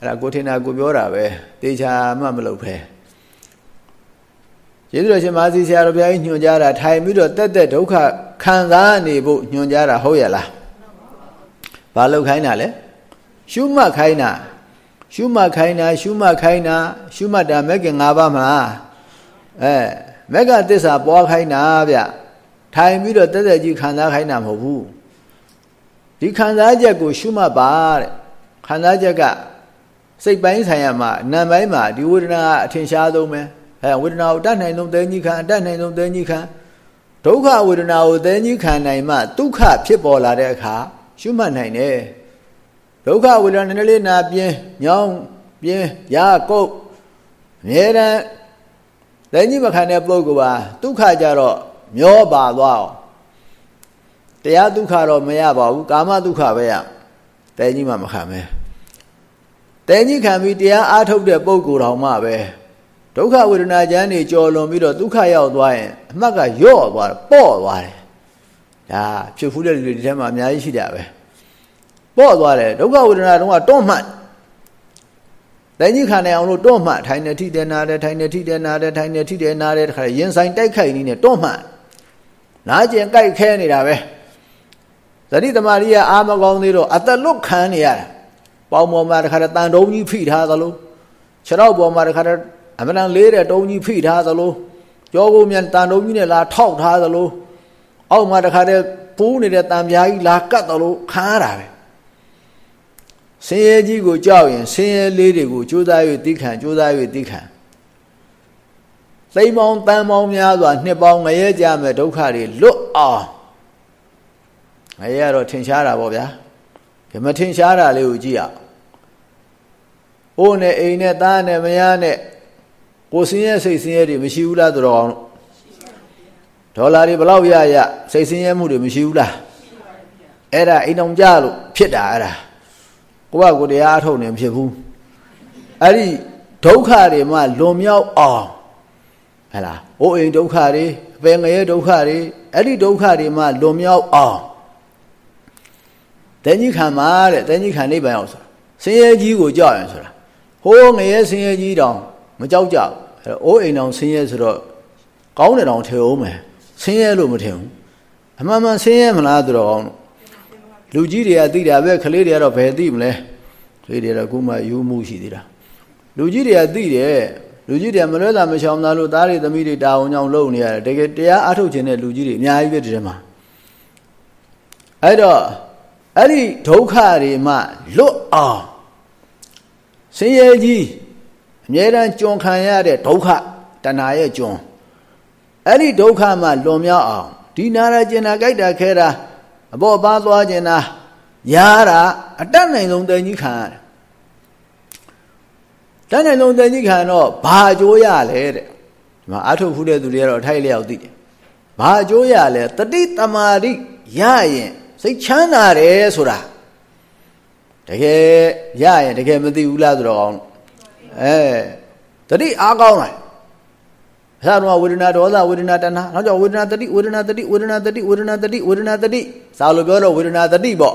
အဲ့ဒါကိုထင်တာကိုပြောတာပဲတေချာမှမလုပ်ဖဲကျေးဇူးတော်ရှင်မာစီဆရာတော်ဘုရားကြီးညွှန်ကြားတာထိုင်ပြီးတော့တက်တက်ဒုက္ခခံစားနေဖို့ညွှန်ကြားတာဟုတ်ရဲ့လားဘာလုပ်ခိုင်းတာလဲ ရှုမှတ်ခိုင်းတာရှုမှတ်ခိုင်းတာရှုမှတ်ခိုင်းတာရှုမှတ်တာမက်ကင်၅ပါးမလားအဲမက်ကသစ္စာပွားခိုင်းတာဗျထိုင်ပြီးတော့တက်တက်ကြီးခံစားခိုင်းတာမဟုတ်ဘူးဒီခံစားချက်ကို ရှုမှတ်ပါတဲ့ခံစားချက်ကစိတ်ပိုင်းဆိုင်ရာမှာနာမ်ပိုင်းမှာဒီဝေဒနာအထင်ရှားဆုံးပဲအဲဝေဒနာကိုတတ်နိုင်ဆုံးသဲကြီးခံအတတ်နိုင်ဆုံးသဲကြီးခံဒုက္ခဝေဒနာကိုသဲကြီးခံနိုင်မှဒုက္ခဖြစ်ပေါ်လာတဲ့အခါရှုမှတ်နိုင်တယ် ဒုက္ခဝေဒနာနည်းနည်းလေးနာပြင်းညောင်းပြင်းရာကုတ်အမြဲတမ်းသဲကြီးမခံတဲ့ပုဂ္ဂိုလ်ပါဒုက္ခကြတော့မျောပါသွားအောင်တရားဒုက္ခတော့မရပါဘူးကာမဒုက္ခပဲရတဲကြီးမှမခံပဲတဲကြီးခံပြီးတရားအားထုတ်တဲ့ပုဂ္ဂိုလ်တော်မှပဲဒုက္ခဝေဒနာကြမ်းနေကြော်လွန်ပြီးတော့ဒုက္ခရောက်သွားရင်အမှတ်ကယော့သွားတယ်ပေါ့သွားတယ်ဒါဖြစ်ဖူးတဲ့လူတွေဒီထဲမှာအများကြီးရှိကြပဲ ပေါ့သွားတယ်ဒုက္ခဝေဒနာတုန်းကတွန့်မှတ်တိုင်ကြီးခံနိုင်အောင်လို့တွန့်မှတ်ထိုင်နေထိတယ်နာတယ်ထိုင်နေထိတယ်နာတယ်ထိုင်နေထိတယ်နာတယ်တခါရင်ဆိုင်တိုက်ခိုက်နေနဲ့တွန့်မှတ်နာကျင်ကြိုက်ခဲနေတာပဲသတိသမารီးကအာမကောင်းသေးတော့အသက်လွတ်ခံနေရတာပေါင်ပေါ်မှာတခါတန်တုံးကြီးဖိထားသလိုခြေတော့ပေါ်မှာတခါတည်းအမှန်တန်လေးတဲ့တုံးကြီးဖိထားသလိုကြောကိုမြန်တန်တုံးကြီးနဲ့လာထောက်ထားသလိုအောက်မှာတခါတည်းပူးနေတဲ့တန်ပြားကြီးလာကတ်သလိုခါရတာပဲ ဆင်းရဲကြီးကိုကြောက်ရင်ဆင်းရဲလေးတွေကိုကြိုးစား၍သိခံကြိုးစား၍သိခံသိမ်းပေါင်းတန်ပေါင်းများစွာနှစ်ပေါင်းငရဲကြမဲ့ဒုက္ခတွေလွတ်အောင်ငရဲကတော့ထင်ရှားတာပေါ့ဗျာဒီမထင်ရှားတာလေးကိုကြည့်ရအိုးနဲ့အိမ်နဲ့သားနဲ့မယားနဲ့ကိုစင်းရဲစိတ်စင်းရဲတွေမရှိဘူးလားတော်အောင်ဒေါ်လာတွေဘလောက်ရရစိတ်စင်းရဲမှုတွေမရှိဘူးလားအဲ့ဒါအိမ်အောင်ကြလို့ဖြစ်တာအဲ့ဒါ ကိုကကိုတရားအထုတ်နေဖြစ်ဘူးအဲ့ဒီဒုက္ခတွေမှလွန်မြောက်အောင်ဟဲ့လားအိုးအိမ်ဒုက္ခတွေအပင်ငရဲဒုက္ခတွေအဲ့ဒီဒုက္ခတွေမှလွန်မြောက်အောင်တန်ကြီးခံပါတဲ့တန်ကြီးခံနေပါအောင်ဆိုဆင်းရဲကြီးကိုကြောက်ရင်ဆိုတာဟိုးငရဲဆင်းရဲကြီးတောင်မကြောက်ကြဘူးအဲ့တော့အိုးအိမ်တောင်ဆင်းရဲဆိုတော့ကောင်းတယ်တောင်ထင်အောင်မယ်ဆင်းရဲလို့မထင်ဘူးအမှန်မှန်ဆင်းရဲမလားသူတော်ကောင်း လူကြီးတွေကသိတာပဲကလေးတွေကတော့ဘယ်သိမလဲကလေးတွေကတော့ခုမှယူမှုရှိသေးတာလူကြီးတွေကသိတယ်လူကြီးတွေကမလွဲတာမချောင်သားလို့သားတွေသမီးတွေတာဝန်ကြောင့်လုပ်နေရတယ်တကယ်တရားအထုတ်ခြင်းတဲ့လူကြီးတွေအများကြီးပဲဒီထဲမှာအဲ့တော့အဲ့ဒီဒုက္ခတွေမှလွတ်အောင်ဆင်းရဲကြီးအမြဲတမ်းကြုံခံရတဲ့ဒုက္ခတဏှာရဲ့ကြုံအဲ့ဒီဒုက္ခမှလွန်မြောက်အောင်ဒီနာရကျင်နာကြိုက်တာခဲတာ အပေါ်ပါသွားကျင်တာညာတာအတတ်နိုင်ဆုံးတန်ကြီးခံရတယ်တတ်နိုင်ဆုံးတန်ကြီးခံတော့ဘာအကျိုးရလဲတဲ့ဒီမှာအထုဖူးတဲ့သူတွေကတော့ထိုက်လျောက်သိတယ်ဘာအကျိုးရလဲတတိတမာတိရရင်စိတ်ချမ်းသာတယ်ဆိုတာတကယ်ရရင်တကယ်မသိဘူးလားဆိုတော့ကောင်းအဲတတိအားကောင်းလိုက် အဲဒါတော့ဝေဒနာဒေါသဝေဒနာတဏှာနောက်ကြောင့်ဝေဒနာတတိဝေဒနာတတိဝေဒနာတတိဝေဒနာတတိဝေဒနာတတိစာလို့ပြောတော့ဝေဒနာတတိပေါ့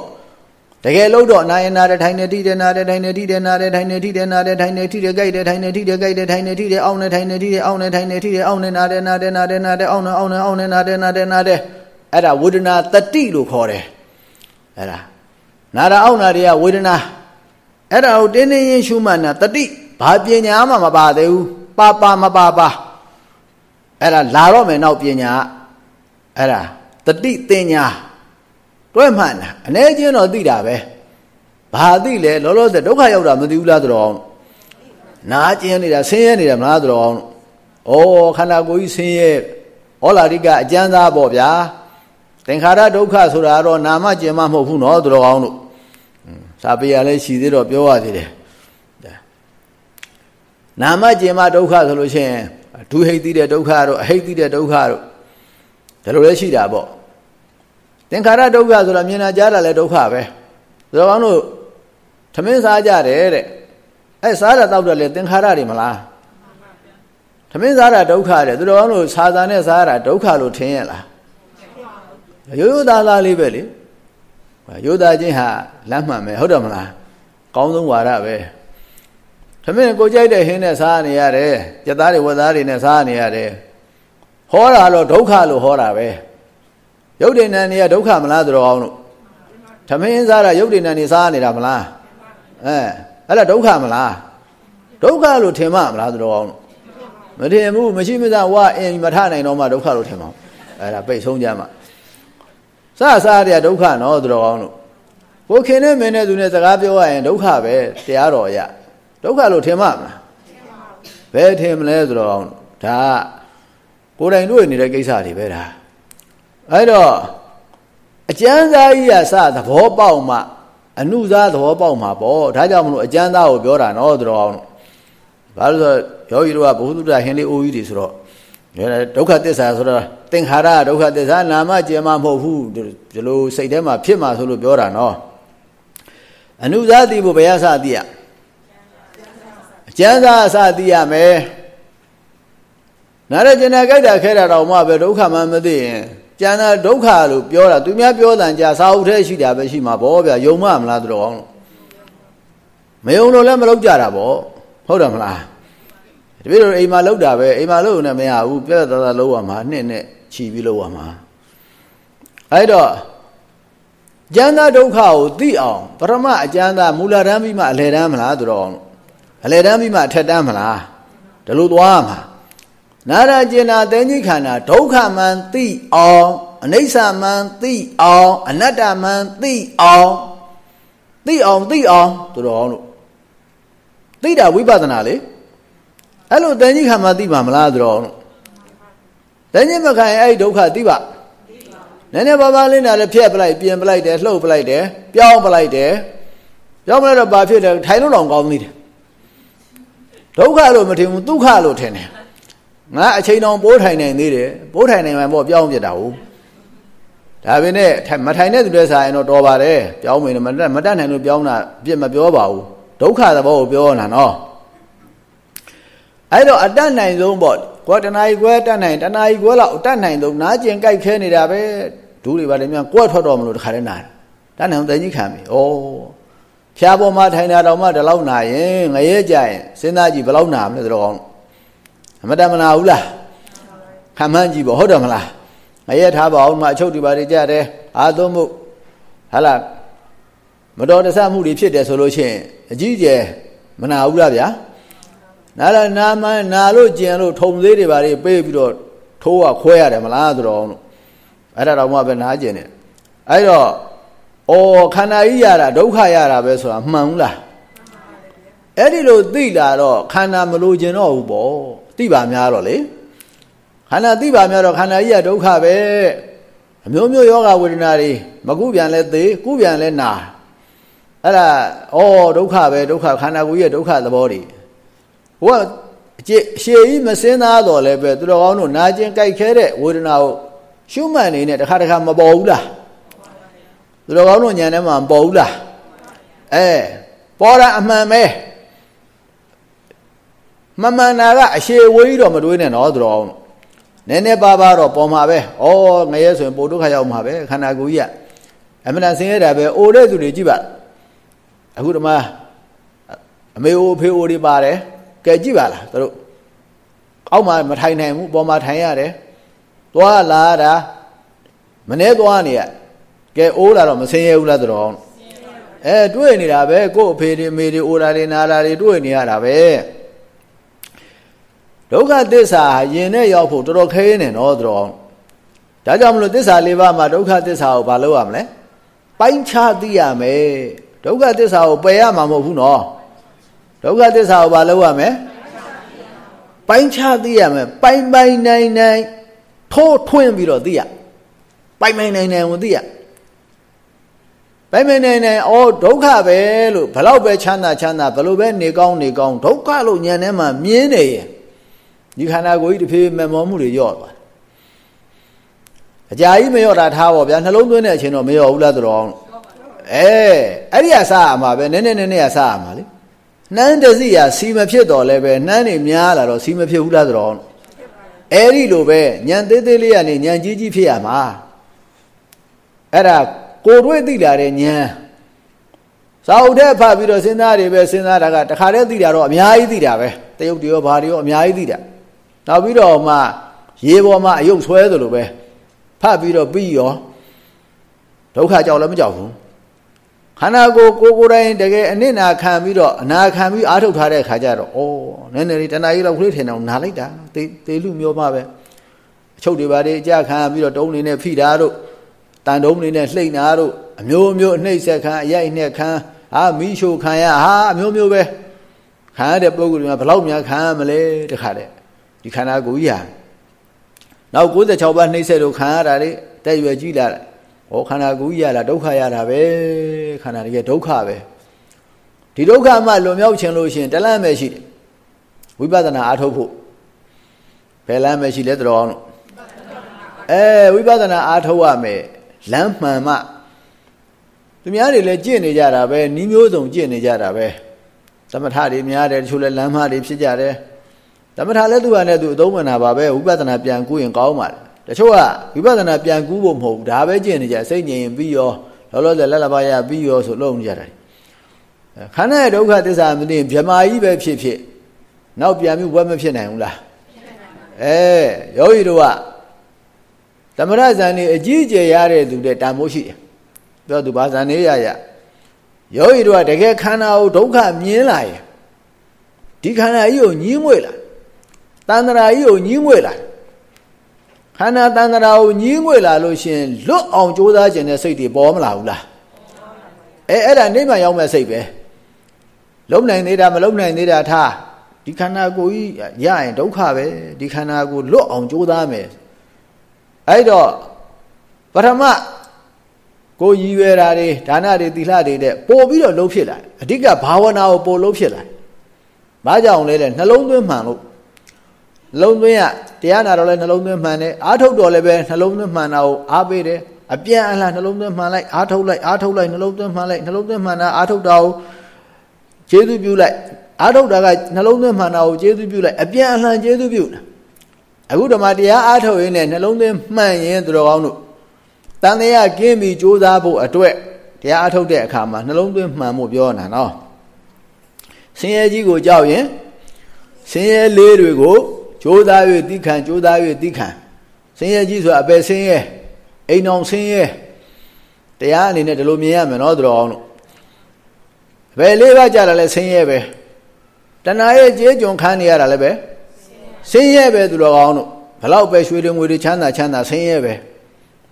တကယ်လို့တော့နာယနာတဲ့ထိုင်နေတိတဲ့နာတဲ့ထိုင်နေတိတဲ့နာတဲ့ထိုင်နေတိတဲ့နာတဲ့ထိုင်နေတိတဲ့ကြိုက်တဲ့ထိုင်နေတိတဲ့ကြိုက်တဲ့ထိုင်နေတိတဲ့အောင်းနေထိုင်နေတိတဲ့အောင်းနေထိုင်နေတိတဲ့အောင်းနေနာတဲ့နာတဲ့နာတဲ့နာတဲ့အောင်းနေအောင်းနေအောင်းနေနာတဲ့နာတဲ့နာတဲ့အဲ့ဒါဝေဒနာတတိလို့ခေါ်တယ်အဲ့ဒါနာတာအောက်နာတွေကဝေဒနာအဲ့ဒါကိုတင်းတင်းရင်ရှုမှတ်နာတတိဘာပညာမှမပါသေးဘူးပါပါမပါပါ အဲ့ဒါလာတော့မယ်နောက်ပညာအဲ့ဒါတတိတင်ညာတွဲမှန်တာအ ਨੇ ချင်းတော့သိတာပဲဘာသိလဲလောလောဆယ်ဒုက္ခရောက်တာမသိဘူးလားတော်အောင်နာကျင်နေတာဆင်းရဲနေတာမလားတော်အောင်ဩခန္ဓာကိုယ်ကြီးဆင်းရဲဩလာရိကအကျမ်းသားပေါ့ဗျာသင်္ခါရဒုက္ခဆိုတာတော့နာမကျင်မမဟုတ်ဘူးနော်တော်အောင်လို့စာပေရလဲရှိသေးတော့ပြောရသေးတယ်နာမကျင်မဒုက္ခဆိုလို့ရှိရင် ဒုဟိတ်သိတဲ့ဒုက္ခတို့အဟိတ်သိတဲ့ဒုက္ခတို့ဒါလိုလဲရှိတာပေါ့သင်္ခါရဒုက္ခဆိုတာမြင်လာကြားတာလဲဒုက္ခပဲတော်အောင်လို့သမင်းစားကြတယ်တဲ့အဲစားတာတောက်တယ်လေသင်္ခါရတွေမလားသမင်းစားတာဒုက္ခတဲ့သူတော်အောင်လို့စာသာနဲ့စားတာဒုက္ခလို့ထင်ရလားရိုးရိုးသားသားလေးပဲလေရိုးသားချင်းဟာလမ်းမှန်ပဲဟုတ်တယ်မလားကောင်းဆုံးဝါဒပဲသ မင်းကိုကြိုက်တဲ့ဟင်းနဲ့စားနေရတယ်ကြက်သားတွေဝက်သားတွေနဲ့စားနေရတယ်ဟောတာတော့ဒုက္ခလို့ဟောတာပဲရုပ်တည်နံနေရဒုက္ခမလားသူတော်အောင်လို့သမင်းစားတာရုပ်တည်နံနေစားနေတာမလားအဲအဲ့ဒါဒုက္ခမလားဒုက္ခလို့ထင်မှမလားသူတော်အောင်လို့မထင်ဘူးမရှိမစားဝအင်မထနိုင်တော့မှဒုက္ခလို့ထင်မှာအဲ့ဒါပိတ်ဆုံးကြမှာစစားတဲ့ဒုက္ခနော်သူတော်အောင်လို့ကိုခင်နဲ့မင်းနဲ့သူနဲ့စကားပြောရရင်ဒုက္ခပဲတရားတော်ရ ဒုက္ခလို့ထင်မှမလားဘယ်ထင်မလဲဆိုတော့ဒါကိုယ်တိုင်တွေ့နေတဲ့ကိစ္စတွေပဲဒါအဲ့တော့အကျမ်းစာကြီးရစသဘောပေါက်မှအနုစားသဘောပေါက်မှာပေါ့ဒါကြောင့်မလို့အကျမ်းသားကိုပြောတာနော်သူတော်အောင်ဘာလို့ဆိုယောဂီတို့ကဘုဟုတ္တဟင်းလေးအိုးကြီးတွေဆိုတော့ဒုက္ခသစ္စာဆိုတော့သင်္ခါရဒုက္ခသစ္စာနာမကျေမမဟုတ်ဘူးဒီလိုစိတ်ထဲမှာဖြစ်မှာဆိုလို့ပြောတာနော်အနုစားသိဖို့ဘယ်ရစသိရအ ကျမ်းစာအစသိရမယ်နာရကျင်နာကြိုက်တာခဲတာတော့မှပဲဒုက္ခမှမသိရင်ကျန်တာဒုက္ခလို့ပြောတာသူများပြောတဲ့ကြာစာအုပ်ထဲရှိတာပဲရှိမှာဗောဗျာယုံမမလားတို့အောင်မယုံလို့လည်းမလုပ်ကြတာဗောဟုတ်တယ်မလားတပည့်တော်အိမ်မှာလုပ်တာပဲအိမ်မှာလုပ်နေမရဘူးပြတ်သားသားလုပ်ရမှာနှစ်နဲ့ခြီးပြီးလုပ်ရမှာအဲ့တော့ကျမ်းသာဒုက္ခကိုသိအောင်ပရမအကျမ်းသာမူလတန်းပြီးမှအလယ်တန်းမလားတို့အောင် အလေတန်းပြီးမှအထက်တန်းမလားဒါလို့သွားမှာနာရကျင်နာတဲကြီးခန္ဓာဒုက္ခမှန်သိအောင်အနိစ္စမှန်သိအောင်အနတ္တမှန်သိအောင်သိအောင်သိအောင်တို့တော်အောင်လို့သိတာဝိပဿနာလေအဲ့လိုတဲကြီးခန္ဓာသိပါမလားတို့တော်အောင်လို့တဲကြီးမခံရင်အဲ့ဒုက္ခသိပါနည်းနည်းပါးပါးလေးနာလည်းဖြက်ပလိုက်ပြင်ပလိုက်တယ်လှုပ်ပလိုက်တယ်ပြောင်းပလိုက်တယ်ပြောင်းပလိုက်တော့ဘာဖြစ်လဲထိုင်လို့တော့ကောင်းသေးတယ် ဒုက္ခလို့မထင်ဘူးဒုက္ခလို့ထင်တယ်ငါအချိန်တော်ပိုးထိုင်နိုင်သေးတယ်ပိုးထိုင်နိုင်မှပေါ့ပြောင်းပြတာဟုတ်ဒါပေမဲ့မထိုင်တဲ့သူတွေစားရင်တော့တော်ပါတယ်ပြောင်းမယ်မတတ်မတတ်နိုင်လို့ပြောင်းတာပြစ်မပြောပါဘူးဒုက္ခသဘောကိုပြောတာနော်အဲ့တော့အတတ်နိုင်ဆုံးပေါ့ကွာတဏှာကြီးကွဲတတ်နိုင်တဏှာကြီးကွဲလောက်တတ်နိုင်ဆုံးနားကျင်ကြိုက်ခဲနေတာပဲဒူးတွေပါလေမြန်ကွက်ထွက်တော်မလို့တခါတည်းနာတတ်နိုင်အောင်တန်ကြီးခံပြီဩ ဖျားပေါ်မှာထိုင်တာတော့မှဒီလောက်နာရင်ငရဲကြရင်စဉ်းစားကြည့်ဘယ်လောက်နာမလဲတော့အမတမနာဘူးလားခံမှန်းကြည့်ပေါ့ဟုတ်တယ်မလားငရဲထားပါအောင်မှအချုပ်တွေပါတွေကြတယ်အာသုံးမှုဟာလားမတော်တဆမှုတွေဖြစ်တယ်ဆိုလို့ရှိရင်အကြီးကျယ်မနာဘူးလားဗျာနားလာနာမနာလို့ကျင်လို့ထုံသေးတွေပါတွေပေးပြီးတော့ထိုးကခွဲရတယ်မလားဆိုတော့အဲ့ဒါတော့မှပဲနားကျင်တယ်အဲ့တော့ အော်ခန္ဓာကြီးရတာဒုက္ခရတာပဲဆိုတာမှန်ဘူးလားအဲ့ဒီလိုသိလာတော့ခန္ဓာမလိုချင်တော့ဘူးပေါ့သိပါများတော့လေခန္ဓာသိပါများတော့ခန္ဓာကြီးကဒုက္ခပဲအမျိုးမျိုးယောဂဝေဒနာတွေမကုပြန်လဲသေကုပြန်လဲနာအဲ့ဒါဩဒုက္ခပဲဒုက္ခခန္ဓာကိုယ်ရဲ့ဒုက္ခသဘောတွေဟိုကအကျေရှည်ကြီးမစင်းသားတော့လဲပဲသူတော်ကောင်းတို့နာကျင်ကြိုက်ခဲတဲ့ဝေဒနာကိုရှုမှတ်နေနဲ့တခါတခါမပေါ်ဘူးလား သူတော်ကောင်းတို့ညံထဲမှာမပေါ်ဘူးလားအဲပေါ်တာအမှန်ပဲမမှန်တာကအရှည်ဝေးတော့မတွေးနဲ့နော်သူတော်ကောင်းတို့နည်းနည်းပါးပါတော့ပေါ်မှာပဲဩငရဲဆိုရင်ပိုဒုက္ခရောက်မှာပဲခန္ဓာကိုယ်ကြီးကအမှန်တန်ဆင်းရဲတာပဲအိုတဲ့သူတွေကြည့်ပါအခုဒီမှာအမေအိုဖေအိုတွေပါတယ်ကဲကြည့်ပါလားသူတို့အောက်မှာမထိုင်နိုင်ဘူးပေါ်မှာထိုင်ရတယ်သွားလာတာမနေသွားနေရ ကဲအိုးလာတော့မဆင်းရဲဘူးလားတော်အဲတွေ့နေတာပဲကို့အဖေတွေအမေတွေအိုးလာတွေနာလာတွေတွေ့နေရတာပဲဒုက္ခသစ္စာယင်နဲ့ရောက်ဖို့တော်တော်ခဲနေနော်တော်ဒါကြောင့်မလို့သစ္စာလေးပါးမှာဒုက္ခသစ္စာကိုဘာလုပ်ရမလဲပိုင်းခြားသိရမယ်ဒုက္ခသစ္စာကိုပယ်ရမှာမဟုတ်ဘူးနော်ဒုက္ခသစ္စာကိုဘာလုပ်ရမလဲပိုင်းခြားသိရမယ်ပိုင်းပိုင်းနိုင်နိုင်ထိုးထွင်းပြီးတော့သိရပိုင်းပိုင်းနိုင်နိုင်ကိုသိရ ပိုင်းပိုင်းနိုင်နိုင်အော်ဒုက္ခပဲလို့ဘလောက်ပဲချမ်းသာချမ်းသာဘလို့ပဲနေကောင်းနေကောင်းဒုက္ခလို့ညံထဲမှာမြင်နေရင်ဒီခန္ဓာကိုယ်ကြီးတစ်ဖြည်းမမောမှုတွေရော့သွားအကြာကြီးမရော့တာထားပါဗျာနှလုံးသွင်းတဲ့အချိန်တော့မရော့ဘူးလားတော်အဲအဲ့ဒီကစားရမှာပဲနည်းနည်းနည်းနည်းကစားရမှာလေနှမ်းတစီရစီမဖြစ်တော့လည်းပဲနှမ်းနေများလာတော့စီမဖြစ်ဘူးလားတော်အဲ့ဒီလိုပဲညံသေးသေးလေးကနေညံကြီးကြီးဖြစ်ရမှာအဲ့ဒါ ကိုတွေ့သိလာတဲ့ညံစာအုပ်ထဲဖတ်ပြီးတော့စဉ်းစားတွေပဲစဉ်းစားတာကတခါတည်းသိတာတော့အများကြီးသိတာပဲတရုတ်တွေရောဘာတွေရောအများကြီးသိတာနောက်ပြီးတော့မှရေပေါ်မှာအယုတ်ဆွဲသလိုပဲဖတ်ပြီးတော့ပြီးရောဒုက္ခကြောက်လည်းမကြောက်ဘူးခန္ဓာကိုယ်ကိုကိုယ်တိုင်တကယ်အနစ်နာခံပြီးတော့အနာခံပြီးအားထုတ်ထားတဲ့ခါကျတော့ဩနည်းနည်းလေးတဏှာကြီးတော့ခလေးထင်အောင်နာလိုက်တာတေတေလူမျိုးမှပဲအချုပ်တွေပါတွေအကြခံပြီးတော့တုံးနေနဲ့ဖိတာတို့ တန်တုံးနေနဲ့လှိမ့်တာတို့အမျိုးမျိုးအနှိမ့်ဆက်ခံအရိုက်နှက်ခံဟာမိရှိုခံရဟာအမျိုးမျိုးပဲခံရတဲ့ပုံစံများဘလောက်များခံရမလဲတခါတဲ့ဒီခန္ဓာကိုယ်ကြီးဟာနောက်96ပါးနှိမ့်ဆက်လို့ခံရတာလေတဲ့ရွယ်ကြီးလာတယ်ဩခန္ဓာကိုယ်ကြီးရတာဒုက္ခရတာပဲခန္ဓာတကယ်ဒုက္ခပဲဒီဒုက္ခမှလွန်မြောက်ခြင်းလို့ရှိရင်တလန့်ပဲရှိတယ်ဝိပဿနာအားထုတ်ဖို့ဘယ်လမ်းပဲရှိလဲတော်အောင်လို့အဲဝိပဿနာအားထုတ်ရမယ် လမ်းမှန်မှသူများတွေလည်းကြင့်နေကြတာပဲနီးမျိုးစုံကြင့်နေကြတာပဲသမထတွေများတယ်တချို့လည်းလမ်းမတွေဖြစ်ကြတယ်သမထလည်းသူကလည်းသူအသုံးဝင်တာပါပဲဝိပဿနာပြန်ကူးရင်ကောင်းပါတယ်တချို့ကဝိပဿနာပြန်ကူးဖို့မဟုတ်ဘူးဒါပဲကျင့်နေကြစိတ်ငြိမ်ပြီးရောလောလောဆယ်လက်လက်ပါရပြီးရောဆိုလုံးနေကြတယ်ခန္ဓာရဲ့ဒုက္ခသစ္စာမသိရင်ဗြမာကြီးပဲဖြစ်ဖြစ်နောက်ပြန်ပြီးဝက်မဖြစ်နိုင်ဘူးလားအဲယောဂီတို့က သမရဇန်နေအကြီးအကျယ်ရတဲ့သူတဲ့တန်မိုးရှိတယ်ပြောသူဘာဇန်နေရရယောဂီတို့ကတကယ်ခန္ဓာကိုဒုက္ခမြင်လာရင်ဒီခန္ဓာကြီးကိုညင်းငွေ့လာတန်တရာကြီးကိုညင်းငွေ့လာခန္ဓာတန်တရာကိုညင်းငွေ့လာလို့ရှင်လွတ်အောင်ကြိုးစားခြင်းတဲ့စိတ်တွေပေါ်မလာဘူးလားအဲအဲ့ဒါနေမှရောက်မဲ့စိတ်ပဲလုံနိုင်သေးတာမလုံနိုင်သေးတာထားဒီခန္ဓာကိုယ်ကြီးရရင်ဒုက္ခပဲဒီခန္ဓာကိုလွတ်အောင်ကြိုးစားမယ် အဲ့တော့ပထမကိုရည်ရွယ်တာတွေဒါနတွေသီလတွေတဲ့ပို့ပြီးတော့လှုပ်ဖြစ်လာအဓိကဘာဝနာကိုပို့လှုပ်ဖြစ်လာဘာကြောင့်လဲတဲ့နှလုံးသွင်းမှန်လို့နှလုံးသွင်းရတရားနာတော့လဲနှလုံးသွင်းမှန်တယ်အာထုတ်တော်လည်းပဲနှလုံးသွင်းမှန်တာကိုအားပေးတယ်အပြန်အလှနှလုံးသွင်းမှန်လိုက်အာထုတ်လိုက်အာထုတ်လိုက်နှလုံးသွင်းမှန်လိုက်နှလုံးသွင်းမှန်တာအာထုတ်တာကိုကျေးဇူးပြုလိုက်အာထုတ်တာကနှလုံးသွင်းမှန်တာကိုကျေးဇူးပြုလိုက်အပြန်အလှကျေးဇူးပြုတာ အခုဓမ္မတရားအာထုတ်ရင်းနဲ့နှလုံးသွင်းမှန်ရင်သူတော်ကောင်းတို့တန်တရားကင်းပြီးကြိုးစားဖို့အတွက်တရားအထုတ်တဲ့အခါမှာနှလုံးသွင်းမှန်မှုပြောတာနော်ဆင်းရဲကြီးကိုကြောက်ရင်ဆင်းရဲလေးတွေကိုကြိုးစား၍တိခံကြိုးစား၍တိခံဆင်းရဲကြီးဆိုတာအပယ်ဆင်းရဲအိမ်အောင်ဆင်းရဲတရားအနေနဲ့ဒီလိုမြင်ရမယ်နော်သူတော်အောင်လို့ဘယ်လေးပါးကြတာလဲဆင်းရဲပဲတဏှာရဲ့ကြေးကြုံခံနေရတာလည်းပဲ ဆင်းရဲပဲသူတော်ကောင်းတို့ဘလောက်ပဲရွှေတွေငွေတွေချမ်းသာချမ်းသာဆင်းရဲပဲ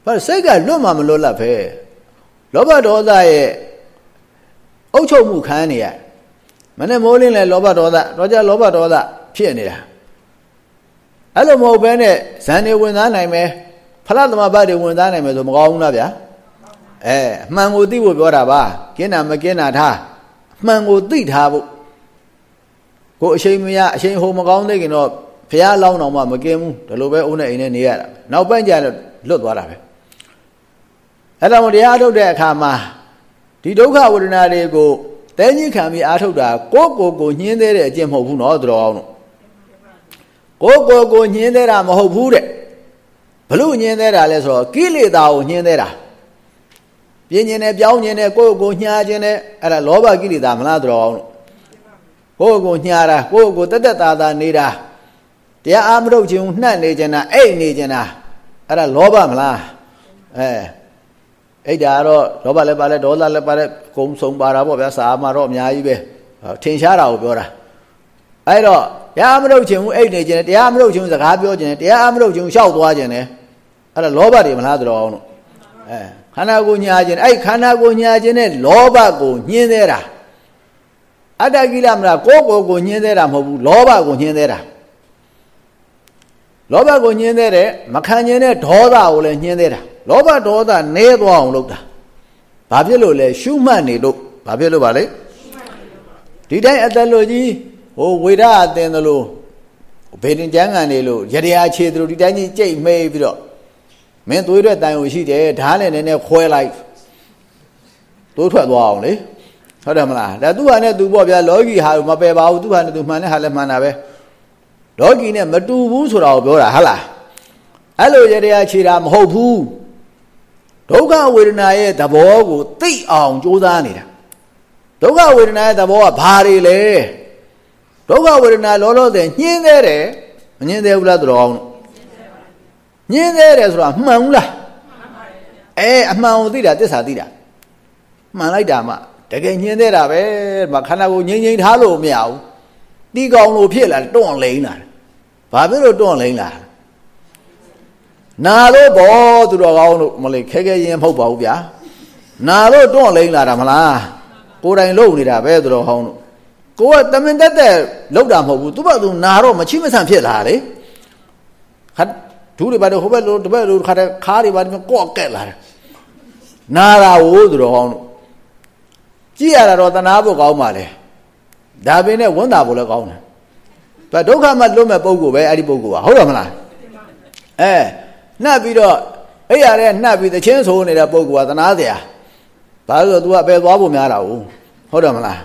ဘာစိတ်ကလွတ်မှမလွတ်လပ်ပဲလောဘဒေါသရဲ့အုပ်ချုပ်မှုခံနေရမနဲ့မိုးလင်းလဲလောဘဒေါသတော့ကြလောဘဒေါသဖြစ်နေတာအဲ့လိုမဟုတ်ဘဲနဲ့ဇန်တွေဝင်သားနိုင်မယ်ဖလားသမဘတ်တွေဝင်သားနိုင်မယ်ဆိုမကောင်းဘူးလားဗျာအဲအမှန်ကိုသိဖို့ပြောတာပါကင်းတာမကင်းတာထားအမှန်ကိုသိထားဖို့ကိုအချိန်မရအချိန်ဟိုမကောင်းသေးခင်တော့ ဖះလောင်းတော်မှမကင်းဘူးဒီလိုပဲအုံးနဲ့အိမ်နဲ့နေရတာနောက်ပိုင်းကျတော့လွတ်သွားတာပဲအဲ့ဒါမို့တရားထုတ်တဲ့အခါမှာဒီဒုက္ခဝေဒနာတွေကိုတဲညှိခံပြီးအားထုတ်တာကိုယ့်ကိုယ်ကိုညှင်းသေးတဲ့အကျင့်မဟုတ်ဘူးနော်သူတော်အောင်တို့ကိုယ့်ကိုယ်ကိုညှင်းသေးတာမဟုတ်ဘူးတဲ့ဘလို့ညှင်းသေးတာလဲဆိုတော့ကိလေသာကိုညှင်းသေးတာပြင်းညင်နဲ့ပြောင်းညင်နဲ့ကိုယ့်ကိုယ်ကိုညှာခြင်းနဲ့အဲ့ဒါလောဘကိလေသာမလားသူတော်အောင်တို့ကိုယ့်ကိုယ်ညှာတာကိုယ့်ကိုယ်တက်တက်တာတာနေတာ တရားအားမထုတ်ခြင်းနှံ့နေခြင်းတာအိတ်နေခြင်းတာအဲ့ဒါလောဘမလားအဲအဲ့ဒါကတော့လောဘလည်းပါလဲဒေါသလည်းပါလဲကုံဆုံးပါတာပေါ့ဗျာစာမှာတော့အများကြီးပဲထင်ရှားတာကိုပြောတာအဲ့တော့တရားမလုပ်ခြင်းဘူးအိတ်နေခြင်းတရားမလုပ်ခြင်းစကားပြောခြင်းတရားမလုပ်ခြင်းရှောက်သွားခြင်းနဲ့အဲ့ဒါလောဘတွေမလားတော်အောင်လို့အဲခန္ဓာကိုညာခြင်းအဲ့ခန္ဓာကိုညာခြင်းနဲ့လောဘကိုညှင်းသေးတာအတ္တကိလမလားကိုယ်ကိုယ်ကိုညှင်းသေးတာမဟုတ်ဘူးလောဘကိုညှင်းသေးတာ လောဘကိုညှင်းသေးတယ်မခံခြင်းနဲ့ဒေါသကိုလည်းညှင်းသေးတာလောဘဒေါသနည်းသွားအောင်လုပ်တာဘာဖြစ်လို့လဲရှုမှတ်နေလို့ဘာဖြစ်လို့ပါလဲဒီတိုင်းအသက်လို့ကြီးဟိုဝေဒအသင်သလိုဘေဒင်ကျမ်းကန်နေလို့ရတရားခြေသလိုဒီတိုင်းကြီးကြိတ်မေးပြီးတော့မင်းသွေးတဲ့တိုင်ကိုရှိတယ်ဓာတ်နဲ့နည်းနည်းခွဲလိုက်သွေးထွက်သွားအောင်လေဟုတ်တယ်မလားဒါသူ့ဟာနဲ့သူပေါ့ဗျာလောကီဟာမပယ်ပါဘူးသူ့ဟာနဲ့သူမှန်တဲ့ဟာလည်းမှန်တာပဲ လောကီနဲ့မတူဘူးဆိုတာကိုပြောတာဟုတ်လားအဲ့လိုရတရားခြေတာမဟုတ်ဘူးဒုက္ခဝေဒနာရဲ့သဘောကိုသိအောင်ကြိုးစားနေတာဒုက္ခဝေဒနာရဲ့သဘောကဘာတွေလဲဒုက္ခဝေဒနာလောလောဆယ်ညှင်းသေးတယ်မညှင်းသေးဘူးလားတော်အောင်ညှင်းသေးတယ်ဆိုတာမှန်ဘူးလားအဲအမှန်ကိုသိတာတစ္ဆာသိတာမှန်လိုက်တာမှတကယ်ညှင်းသေးတာပဲမခန္ဓာကိုငြိမ့်ငြိမ့်ထားလို့မရဘူးတီကောင်လို့ဖြစ်လာတွန့်လိမ့်လာ ဘာဖြစ်လို့တွန့်လိမ့်လာနာလို့ဘောသူတော်ကောင်းတို့မလေးခဲခဲရင်မဟုတ်ပါဘူးဗျာနာလို့တွန့်လိမ့်လာတာမလားကိုယ်တိုင်လုံနေတာပဲသူတော်ကောင်းတို့ကိုကတမင်တက်တက်လောက်တာမဟုတ်ဘူးသူ့ဘာသူနာတော့မချိမဆန်ဖြစ်လာလေခတ်ဒူးတွေဘာလို့ဟိုဘက်လိုတဘက်လိုခါတဲ့ခါးတွေဘာလို့ကော့ကက်လာတယ်နာတာဝိုးသူတော်ကောင်းတို့ကြည့်ရတာတော့တနာဖို့ကောင်းပါလေဒါပင်နဲ့ဝန်တာဖို့လည်းကောင်းတယ် ဒါဒုက္ခမှလွတ်မဲ့ပုံကိုပဲအဲ့ဒီပုံကိုပါဟုတ်တယ်မလားအဲနှပ်ပြီးတော့အဲ့ရတဲ့နှပ်ပြီးတချင်းဆိုနေတဲ့ပုံကသနာစရာဘာလို့လဲ तू ကပဲသွားဖို့များတာဟုတ်ဟုတ်တယ်မလား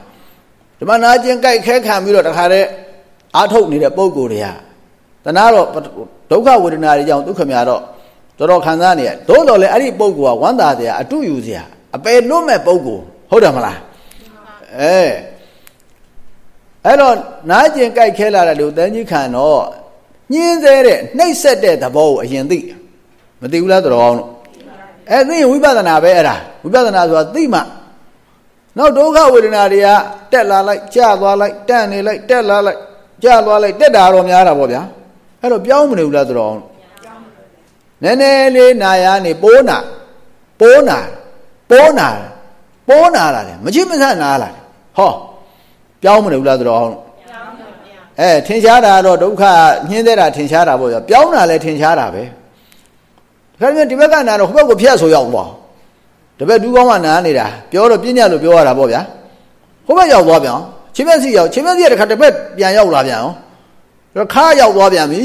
ဒီမှာနာကျင်ကြိုက်ခဲခံပြီးတော့တခါတည်းအာထုတ်နေတဲ့ပုံကိုတွေကသနာတော့ဒုက္ခဝေဒနာတွေကြောင့်ဒုက္ခများတော့တော်တော်ခံစားနေရသို့တော်လည်းအဲ့ဒီပုံကဝမ်းသာစရာအတုယူစရာအပယ်လွတ်မဲ့ပုံကိုဟုတ်တယ်မလားအဲ အဲ့တော့နာကျင်ကြိုက်ခဲလာတဲ့လူတန်းကြီးခံတော့ညင်းသေးတဲ့နှိပ်စက်တဲ့သဘောကိုအရင်သိမသိဘူးလားတော်အောင်လို့အဲသိရင်ဝိပဿနာပဲအဲ့ဒါဝိပဿနာဆိုတာသိမှနောက်ဒုက္ခဝေဒနာတွေကတက်လာလိုက်ကျသွားလိုက်တန့်နေလိုက်တက်လာလိုက်ကျသွားလိုက်တက်တာတော့များတာပေါ့ဗျာအဲ့တော့ပြောင်းမနေဘူးလားသူတော်နည်းနည်းလေးနာရနေပိုးနာပိုးနာပိုးနာပိုးနာလာတယ်မချစ်မဆနာလာတယ်ဟော ပြောင်းမနေဘူးလားသူတော်အဲထင်ရှားတာတော့ဒုက္ခညှင်းသေးတာထင်ရှားတာပေါ့ဗျာပြောင်းတာလည်းထင်ရှားတာပဲဒါပေမဲ့ဒီဘက်ကနာတော့ဟိုဘက်ကိုဖျက်ဆိုရောက်သွားတပည့်ဒူးကောင်းမှနားနေတာပြောတော့ပြညတ်လို့ပြောရတာပေါ့ဗျာဟိုဘက်ရောက်သွားပြန်ချင်းမဲ့စီရောက်ချင်းမဲ့စီကတခါတစ်ပတ်ပြန်ရောက်လာပြန်အောင်တော့ခါရောက်သွားပြန်ပြီ